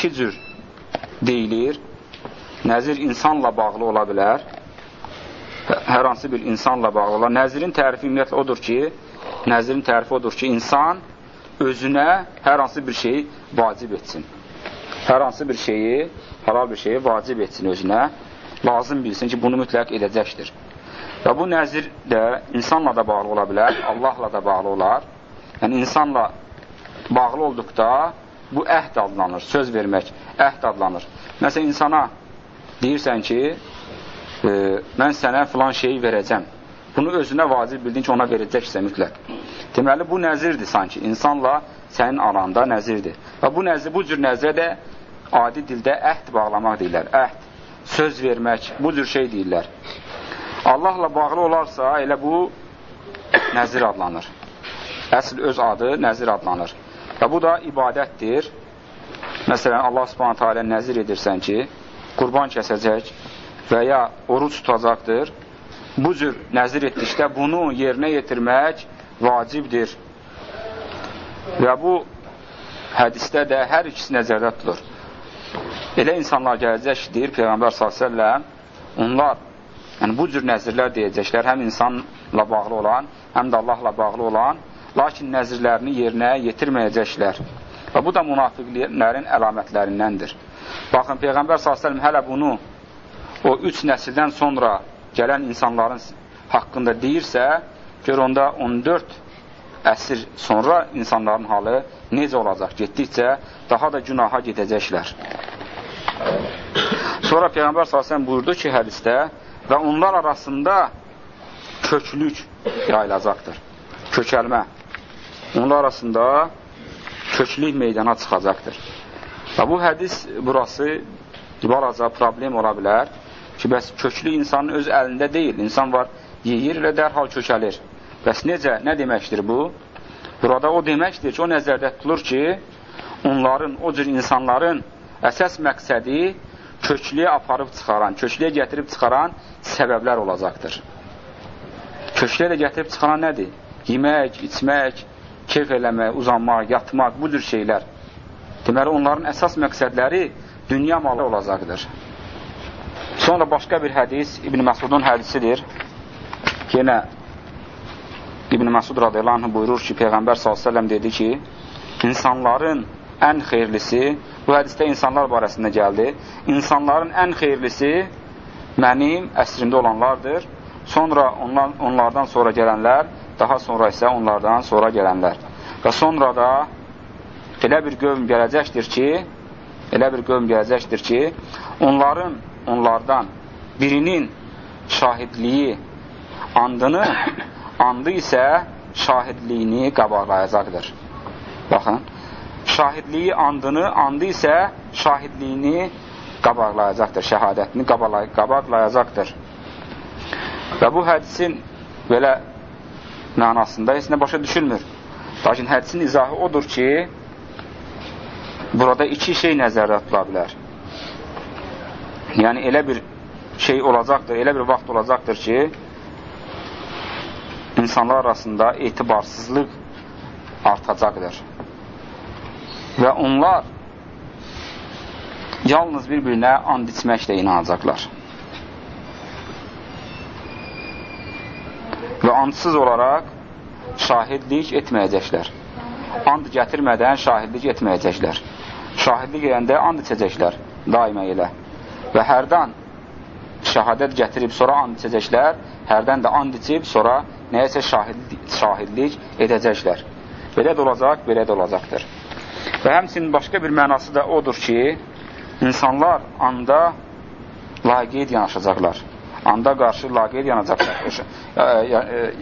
iki cür deyilir. Nəzir insanla bağlı ola bilər. Hər hansı bir insanla bağlı olar. Nəzirin tərifi ümumiyyətlə odur ki, nəzirin tərifi odur ki, insan özünə hər hansı bir şeyi vacib etsin. Hər hansı bir şeyi, halal bir şeyi vacib etsin özünə. Lazım bilsin ki, bunu mütləq edəcəkdir. Və bu nəzir də insanla da bağlı ola bilər, Allahla da bağlı olar. Yəni, insanla bağlı olduqda bu əhd adlanır, söz vermək, əhd adlanır. Məsələn, insana deyirsən ki, e, mən sənə filan şeyi verəcəm. Bunu özünə vacib bildin ki, ona verəcəksə mütləq. Deməli, bu nəzirdir sanki, insanla sənin aranda nəzirdir. Və bu nəzir, bu cür nəzirə də adi dildə əhd bağlamaq deyirlər, əhd, söz vermək, bu cür şey deyirlər. Allahla bağlı olarsa, elə bu nəzir adlanır. Əsl öz adı nəzir adlanır. Və bu da ibadətdir. Məsələn, Allah subhanətə alə nəzir edirsən ki, qurban kəsəcək və ya oruç tutacaqdır bu cür nəzir etdikdə bunu yerinə yetirmək vacibdir. Və bu hədisdə də hər ikisi nəzərdə tutulur. Elə insanlar gələcək deyir Peyğəmbər s.ə.v onlar yəni bu cür nəzirlər deyəcəklər həm insanla bağlı olan, həm də Allahla bağlı olan, lakin nəzirlərini yerinə yetirməyəcəklər. Və bu da münafiqlərin əlamətlərindəndir. Baxın, Peyğəmbər s.ə.v hələ bunu o üç nəsildən sonra gələn insanların haqqında deyirsə, gör onda 14 əsr sonra insanların halı necə olacaq? Getdikcə daha da günaha gedəcəklər. Sonra Peyğəmbər s.ə.v buyurdu ki, hədisdə və onlar arasında köklük yayılacaqdır. Kökəlmə. Onlar arasında köklük meydana çıxacaqdır. Və bu hədis burası balaca problem ola bilər ki, bəs köklü insanın öz əlində deyil. İnsan var, yeyir və dərhal kökəlir. Bəs necə, nə deməkdir bu? Burada o deməkdir ki, o nəzərdə tutulur ki, onların, o cür insanların əsas məqsədi köklüyə aparıb çıxaran, köklüyə gətirib çıxaran səbəblər olacaqdır. Köklüyə də gətirib çıxaran nədir? Yemək, içmək, keyf eləmək, uzanmaq, yatmaq, bu cür şeylər. Deməli, onların əsas məqsədləri dünya malı olacaqdır. Sonra başqa bir hədis İbn Məsudun hədisidir. Yenə İbn Məsud radiyallahu anh buyurur ki, Peyğəmbər s.ə.v dedi ki, insanların ən xeyirlisi, bu hədisdə insanlar barəsində gəldi, insanların ən xeyirlisi mənim əsrimdə olanlardır, sonra onlar, onlardan sonra gələnlər, daha sonra isə onlardan sonra gələnlər. Və sonra da elə bir qövm gələcəkdir ki, elə bir qövm gələcəkdir ki, onların, onlardan birinin şahidliyi andını, andı isə şahidliyini qabaqlayacaqdır. Baxın, şahidliyi andını, andı isə şahidliyini qabaqlayacaqdır, şəhadətini qabaqlayacaqdır. Və bu hədisin belə mənasında heç nə başa düşülmür. Lakin hədisin izahı odur ki, burada iki şey nəzərdə tutula bilər. Yəni, elə bir şey olacaqdır, elə bir vaxt olacaqdır ki, insanlar arasında etibarsızlıq artacaqdır. Və onlar yalnız bir-birinə and içməklə inanacaqlar. Və andsız olaraq şahidlik etməyəcəklər. And gətirmədən şahidlik etməyəcəklər. Şahidlik edəndə and içəcəklər daimə elə. Və hərdən şəhadət gətirib sonra and içəcəklər, hərdən də and içib sonra nəyəsə şahidlik, şahidlik edəcəklər. Belə də olacaq, belə də olacaqdır. Və həmsinin başqa bir mənası da odur ki, insanlar anda laqeyd yanaşacaqlar. Anda qarşı laqeyd yanacaqlar,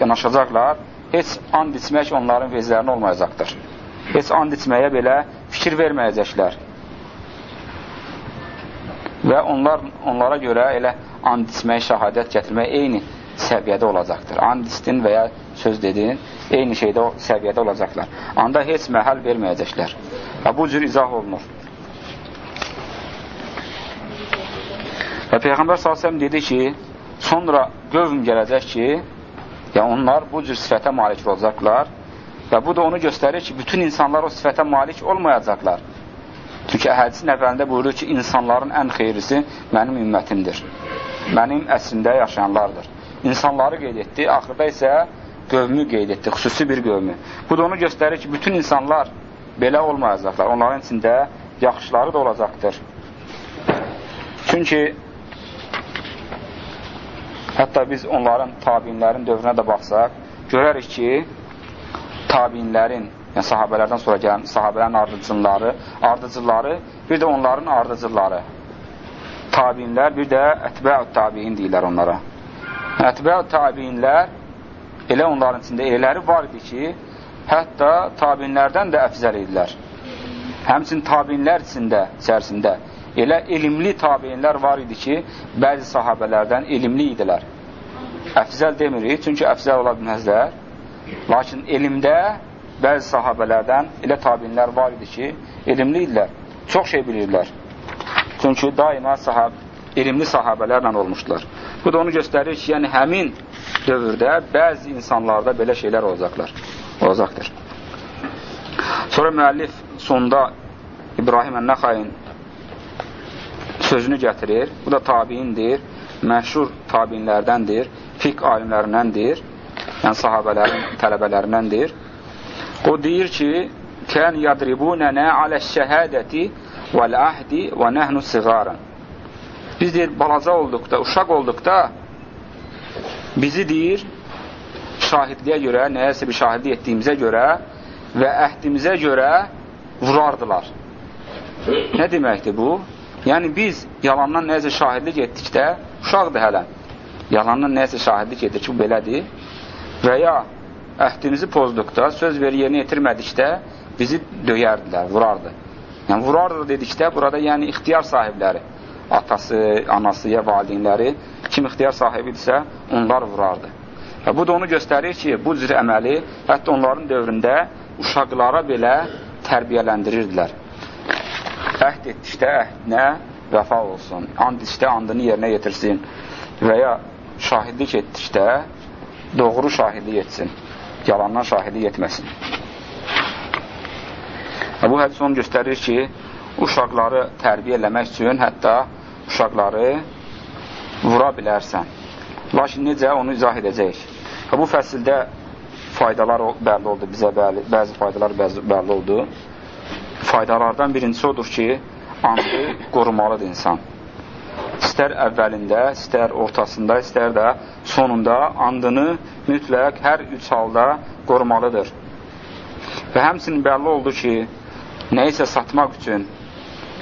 yanaşacaqlar. Heç and içmək onların vezlərinə olmayacaqdır. Heç and içməyə belə fikir verməyəcəklər. Və onlar onlara görə elə and içmək, şəhadət gətirmək eyni səviyyədə olacaqdır. And istin və ya söz dedin, eyni şeydə səviyyədə olacaqlar. Anda heç məhəl verməyəcəklər. Və bu cür izah olunur. Və Peyğəmbər s.ə.v dedi ki, sonra qövm gələcək ki, yəni onlar bu cür sifətə malik olacaqlar və bu da onu göstərir ki, bütün insanlar o sifətə malik olmayacaqlar. Çünki hədisin əvvəlində buyurur ki, insanların ən xeyrisi mənim ümmətimdir. Mənim əsrində yaşayanlardır insanları qeyd etdi, axırda isə qövmü qeyd etdi, xüsusi bir qövmü. Bu da onu göstərir ki, bütün insanlar belə olmayacaqlar. Onların içində yaxşıları da olacaqdır. Çünki hətta biz onların tabinlərin dövrünə də baxsaq, görərik ki, tabinlərin, yəni sahabələrdən sonra gələn sahabələrin ardıcıları, ardıcıları, bir də onların ardıcıları. Tabinlər, bir də ətbəət tabiin deyirlər onlara. Ətbə tabinlər elə onların içində elələri var idi ki, hətta tabinlərdən də əfzəl idilər. Həmçin tabinlər içində, içərisində elə elmli tabinlər var idi ki, bəzi sahabələrdən elmli idilər. Əfzəl demirik, çünki əfzəl ola bilməzlər. Lakin elmdə bəzi sahabələrdən elə tabinlər var idi ki, elmli idilər, çox şey bilirlər. Çünki daima sahab, elmli sahabələrlə olmuşdular. Bu da onu göstərir ki, yəni həmin dövrdə bəzi insanlarda belə şeylər olacaqlar. Olacaqdır. Sonra müəllif sonda İbrahim Ən-Nəxayin sözünü gətirir. Bu da tabiindir, məşhur tabiinlərdəndir, fiqh alimlərindəndir, yəni sahabələrin tələbələrindəndir. O deyir ki, kən yadribunənə alə şəhədəti vəl-əhdi və nəhnu siğarən. Biz deyir, balaca olduqda, uşaq olduqda bizi deyir, şahidliyə görə, nəyəsə bir şahidlik etdiyimizə görə və əhdimizə görə vurardılar. Nə deməkdir bu? Yəni biz yalandan nəsə şahidlik etdikdə, uşaqdır hələ, yalandan nəsə şahidlik edir ki, belədir və ya əhdimizi pozduqda, söz veri yerinə yetirmədikdə bizi döyərdilər, vurardı. Yəni, vurardı dedikdə, burada yəni ixtiyar sahibləri, atası, anası ya valideynləri, kim ixtiyar sahibidirsə, onlar vurardı. Və bu da onu göstərir ki, bu cür əməli hətta onların dövründə uşaqlara belə tərbiyələndirirdilər əhd etdikdə əhdinə vəfa olsun, and içdə andını yerinə yetirsin. Və ya şahidlik etdikdə doğru şahidlik etsin, yalandan şahidlik etməsin. Bu hədis onu göstərir ki, uşaqları tərbiyə eləmək üçün hətta uşaqları vura bilərsən. Lakin necə? Onu izah edəcək? Bu fəsildə faydalar bəlli oldu, bizə bəli, bəzi faydalar bəlli oldu faydalardan birincisi odur ki, andı qorumalıdır insan. İstər əvvəlində, istər ortasında, istər də sonunda andını mütləq hər üç halda qorumalıdır. Və həmsinin bəlli oldu ki, nəyisə satmaq üçün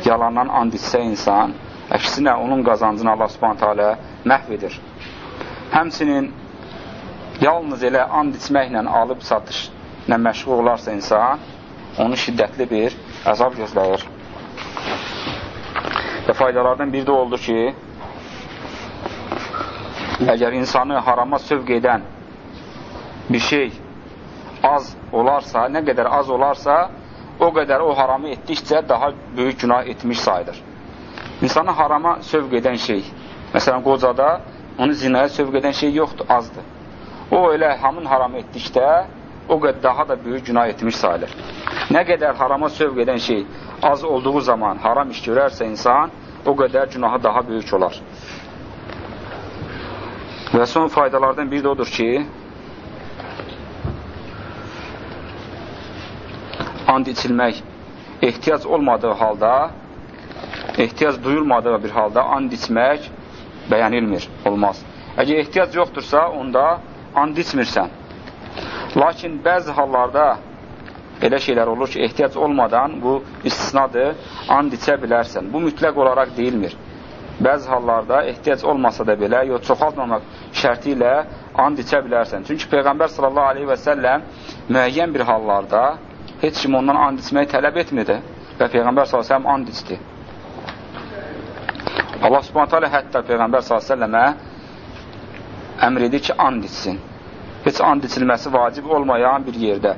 yalandan and içsə insan, əksinə onun qazancını Allah subhanətə alə məhv edir. Həmsinin yalnız elə and içməklə alıb satışla məşğul olarsa insan, onu şiddətli bir əzab gözləyir. Və faydalardan biri də oldu ki, əgər insanı harama sövq edən bir şey az olarsa, nə qədər az olarsa, o qədər o haramı etdikcə daha böyük günah etmiş sayılır. İnsanı harama sövq edən şey, məsələn, qocada onu zinaya sövq edən şey yoxdur, azdır. O elə hamın haramı etdikdə o qədər daha da böyük günah etmiş sayılır. Nə qədər harama sövq edən şey az olduğu zaman haram iş görərsə insan, o qədər günahı daha böyük olar. Və son faydalardan biri də odur ki, and içilmək ehtiyac olmadığı halda, ehtiyac duyulmadığı bir halda and içmək bəyənilmir, olmaz. Əgər ehtiyac yoxdursa, onda and içmirsən. Lakin bəzi hallarda elə şeylər olur ki, ehtiyac olmadan bu istisnadır, and içə bilərsən. Bu mütləq olaraq deyilmir. Bəzi hallarda ehtiyac olmasa da belə, yox çoxaltmamaq şərti ilə and içə bilərsən. Çünki Peyğəmbər sallallahu aleyhi və səlləm müəyyən bir hallarda heç kim ondan and içməyi tələb etmedi və Peyğəmbər sallallahu aleyhi və səlləm and içdi. Allah subhanətə alə hətta Peyğəmbər sallallahu aleyhi və səlləmə əmr edir ki, and içsin heç and içilməsi vacib olmayan bir yerdə.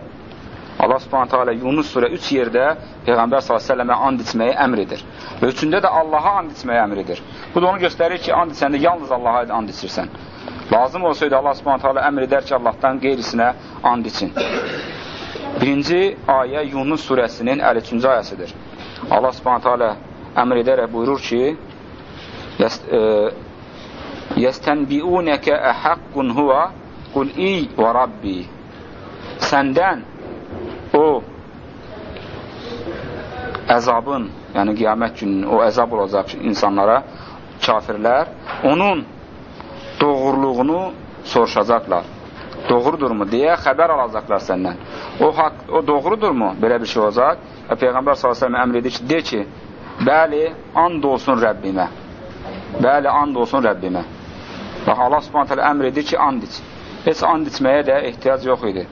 Allah subhanətə alə Yunus surə 3 yerdə Peyğəmbər s.ə.və and içməyi əmr edir. Və üçündə də Allaha and içməyi əmr edir. Bu da onu göstərir ki, and içəndə yalnız Allaha and içirsən. Lazım olsaydı Allah subhanətə alə əmr edər ki, Allahdan qeyrisinə and için. Birinci ayə Yunus surəsinin 53-cü ayəsidir. Allah subhanətə alə əmr edərək buyurur ki, Yəstənbiunəkə əhəqqun huvə Qul iy və Rabbi səndən o əzabın, yəni qiyamət gününün o əzab olacaq insanlara, kafirlər, onun doğruluğunu soruşacaqlar. Doğrudurmu deyə xəbər alacaqlar səndən. O, haqq, o doğrudurmu? Belə bir şey olacaq. Və Peyğəmbər s.ə.v əmr edir ki, de ki, bəli, and olsun Rəbbimə. Bəli, and olsun Rəbbimə. Bax, Allah subhanətələ əmr edir ki, and iç heç and içməyə də ehtiyac yox idi.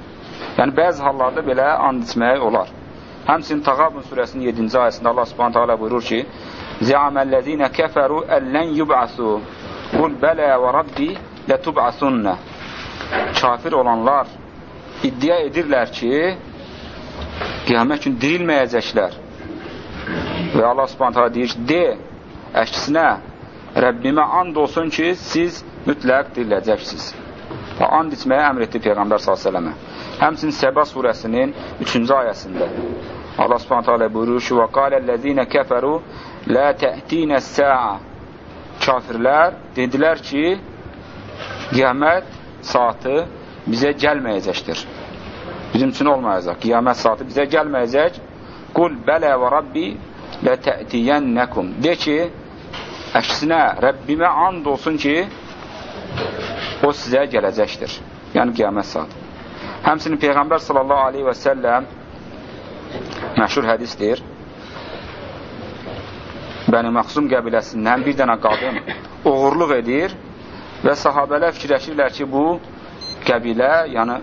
Yəni, bəzi hallarda belə and içmək olar. Həmsin Tağabun surəsinin 7-ci ayəsində Allah subhanətə alə buyurur ki, Ziyaməlləzinə kəfəru əllən yub'asu Qul bələ və rabbi lətub'asunnə Kafir olanlar iddia edirlər ki, qiyamət gün dirilməyəcəklər. Və Allah subhanətə alə deyir ki, de, əksinə, Rəbbimə and olsun ki, siz mütləq diriləcəksiniz Və and içməyə əmr etdi Peyğəmbər s.ə.və. Həmçinin Səba surəsinin 3-cü ayəsində Allah subhanətə alə buyurur ki, وَقَالَ الَّذِينَ كَفَرُوا لَا تَأْتِينَ السَّاعَ Kafirlər dedilər ki, qiyamət saatı bizə gəlməyəcəkdir. Bizim üçün olmayacaq. Qiyamət saatı bizə gəlməyəcək. Qul bələ və Rabbi lə tə'tiyyənnəkum. De ki, əksinə, Rəbbimə and olsun ki, o sizə gələcəkdir. Yəni, qiyamət saatı. Həmsinin Peyğəmbər sallallahu aleyhi və səlləm məşhur hədisdir. Bəni Məxsum qəbiləsindən bir dənə qadın uğurluq edir və sahabələr fikirləşirlər ki, bu qəbilə, yəni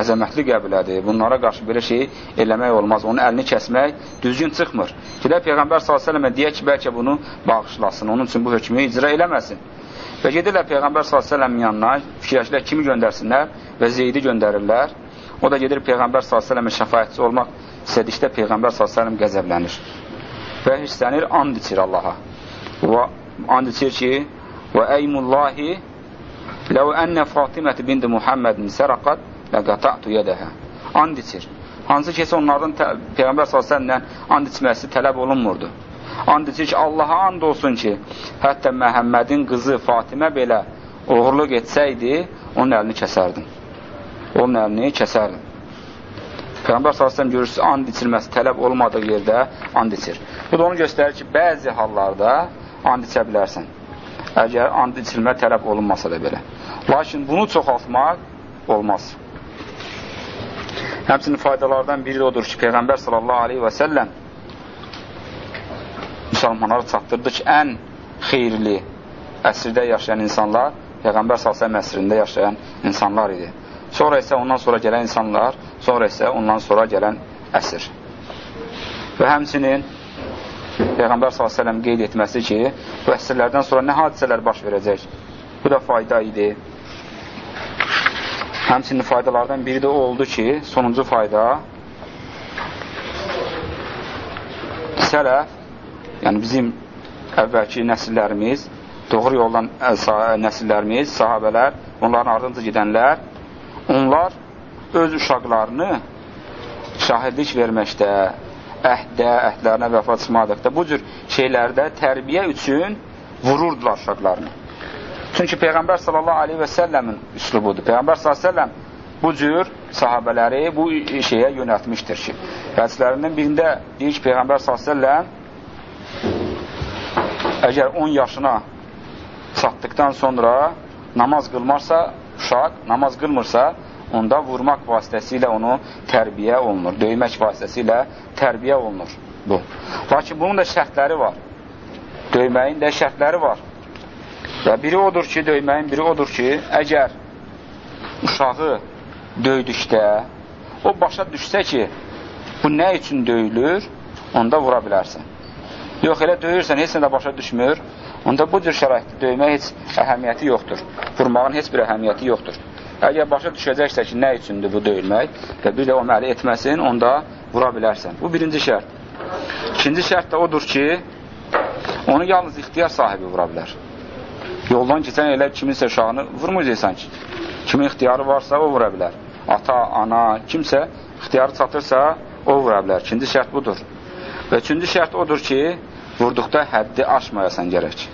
əzəmətli qəbilədir. Bunlara qarşı belə şey eləmək olmaz. Onun əlini kəsmək düzgün çıxmır. Gedək Peyğəmbər s.ə.və deyə ki, bəlkə bunu bağışlasın. Onun üçün bu hökmü icra eləməsin. Və gedirlər Peyğəmbər s.ə.v-in yanına, fikirləşirlər kimi göndərsinlər və Zeydi göndərirlər. O da gedir Peyğəmbər s.ə.və şəfayətçi olmaq istədikdə Peyğəmbər s.ə.v qəzəblənir. Və hissənir, and içir Allaha. Və and içir ki, və əymullahi ləv ənnə Fatimət bindi Muhammədin sərəqat ləqata'tu yədəhə. And içir. Hansı ki, onlardan Peyğəmbər s.ə.və and içməsi tələb olunmurdu. And içir ki, Allaha and olsun ki, hətta Məhəmmədin qızı Fatimə belə uğurluq etsəydi, onun əlini kəsərdim. Onun əlini kəsərdim. Peyğəmbər s.ə.v görürsünüz, and içilməsi tələb olmadığı yerdə and içir. Bu da onu göstərir ki, bəzi hallarda and içə bilərsən. Əgər and içilmə tələb olunmasa da belə. Lakin bunu çoxaltmaq olmaz. Həmçinin faydalardan biri odur ki, Peyğəmbər sallallahu aleyhi və səlləm müsəlmanlara çatdırdı ki, ən xeyirli əsrdə yaşayan insanlar Peyğəmbər sallallahu əsrində yaşayan insanlar idi. Sonra isə ondan sonra gələn insanlar, sonra isə ondan sonra gələn əsr. Və həmçinin Peyğəmbər s.ə.v qeyd etməsi ki, bu əsrlərdən sonra nə hadisələr baş verəcək? Bu da fayda idi. Həmçinin faydalardan biri də oldu ki, sonuncu fayda sələf, yəni bizim əvvəlki nəsillərimiz, doğru yoldan nəsillərimiz, sahabələr, onların ardınca gedənlər, onlar öz uşaqlarını şahidlik verməkdə, əhdə, əhdlərinə vəfa çıxmadıqda, bu cür şeylərdə tərbiyə üçün vururdular uşaqlarını. Çünki Peyğəmbər sallallahu aleyhi və səlləmin üslubudur. Peyğəmbər sallallahu aleyhi və səlləm bu cür sahabələri bu şeyə yönətmişdir ki, hədislərindən birində deyir ki, Peyğəmbər sallallahu aleyhi və səlləm əgər 10 yaşına çatdıqdan sonra namaz qılmarsa, uşaq namaz qılmırsa, onda vurmaq vasitəsilə onu tərbiyə olunur, döymək vasitəsilə tərbiyə olunur bu. Lakin bunun da şərtləri var. Döyməyin də şərtləri var. Və biri odur ki, döyməyin biri odur ki, əgər uşağı döydükdə o başa düşsə ki, bu nə üçün döyülür, onda vura bilərsən. Yox, elə döyürsən, heç nə də başa düşmür, onda bu cür şəraitdə döymək heç əhəmiyyəti yoxdur. Vurmağın heç bir əhəmiyyəti yoxdur. Əgər başa düşəcəksə ki, nə üçündür bu döyülmək və bir də o əməli etməsin, onda vura bilərsən. Bu birinci şərt. İkinci şərt də odur ki, onu yalnız ixtiyar sahibi vura bilər. Yoldan keçən elə kiminsə uşağını vurmayacaqsan ki, kimin ixtiyarı varsa o vura bilər. Ata, ana, kimsə ixtiyarı çatırsa o vura bilər. İkinci şərt budur. Və üçüncü şərt odur ki, vurduqda həddi aşmayasan gərək.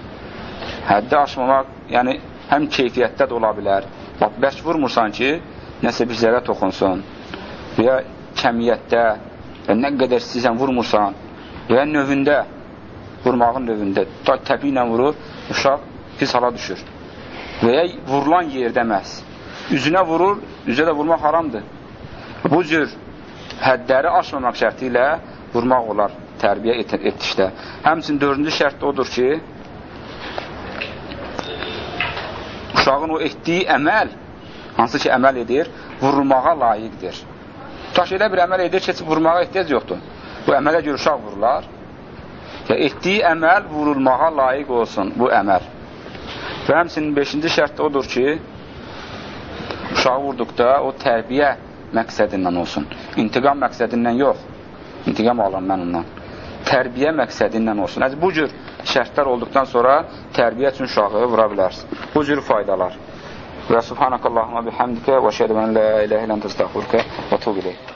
Həddi aşmamaq, yəni həm keyfiyyətdə də ola bilər. Bax, bərk vurmursan ki, nəsə bir zərə toxunsun və ya kəmiyyətdə və nə qədər istəyirsən vurmursan və ya növündə, vurmağın növündə, təbii ilə vurur, uşaq pis hala düşür. Və ya vurulan yerdə məhz. Üzünə vurur, üzə də vurmaq haramdır. Bu cür həddləri aşmamaq şərti ilə vurmaq olar tərbiyə et etdikdə. Həmçin dördüncü şərt odur ki, uşağın o etdiyi əməl, hansı ki əməl edir, vurulmağa layiqdir. Taş elə bir əməl edir ki, vurmağa ehtiyac yoxdur. Bu əmələ görə uşaq vurular. Ya, etdiyi əməl vurulmağa layiq olsun bu əməl. Və həmsinin beşinci şərt odur ki, uşağı vurduqda o tərbiyə məqsədindən olsun. İntiqam məqsədindən yox. İntiqam alım mən ondan. Tərbiyə məqsədindən olsun. Bu cür şərtlər olduqdan sonra tərbiyə üçün uşağı vura bilərsən. Bu cür faydalar. Və subhanakallahumma bihamdikə və şəhədə mən la iləhə ilən təstəxurkə və tuq iləyik.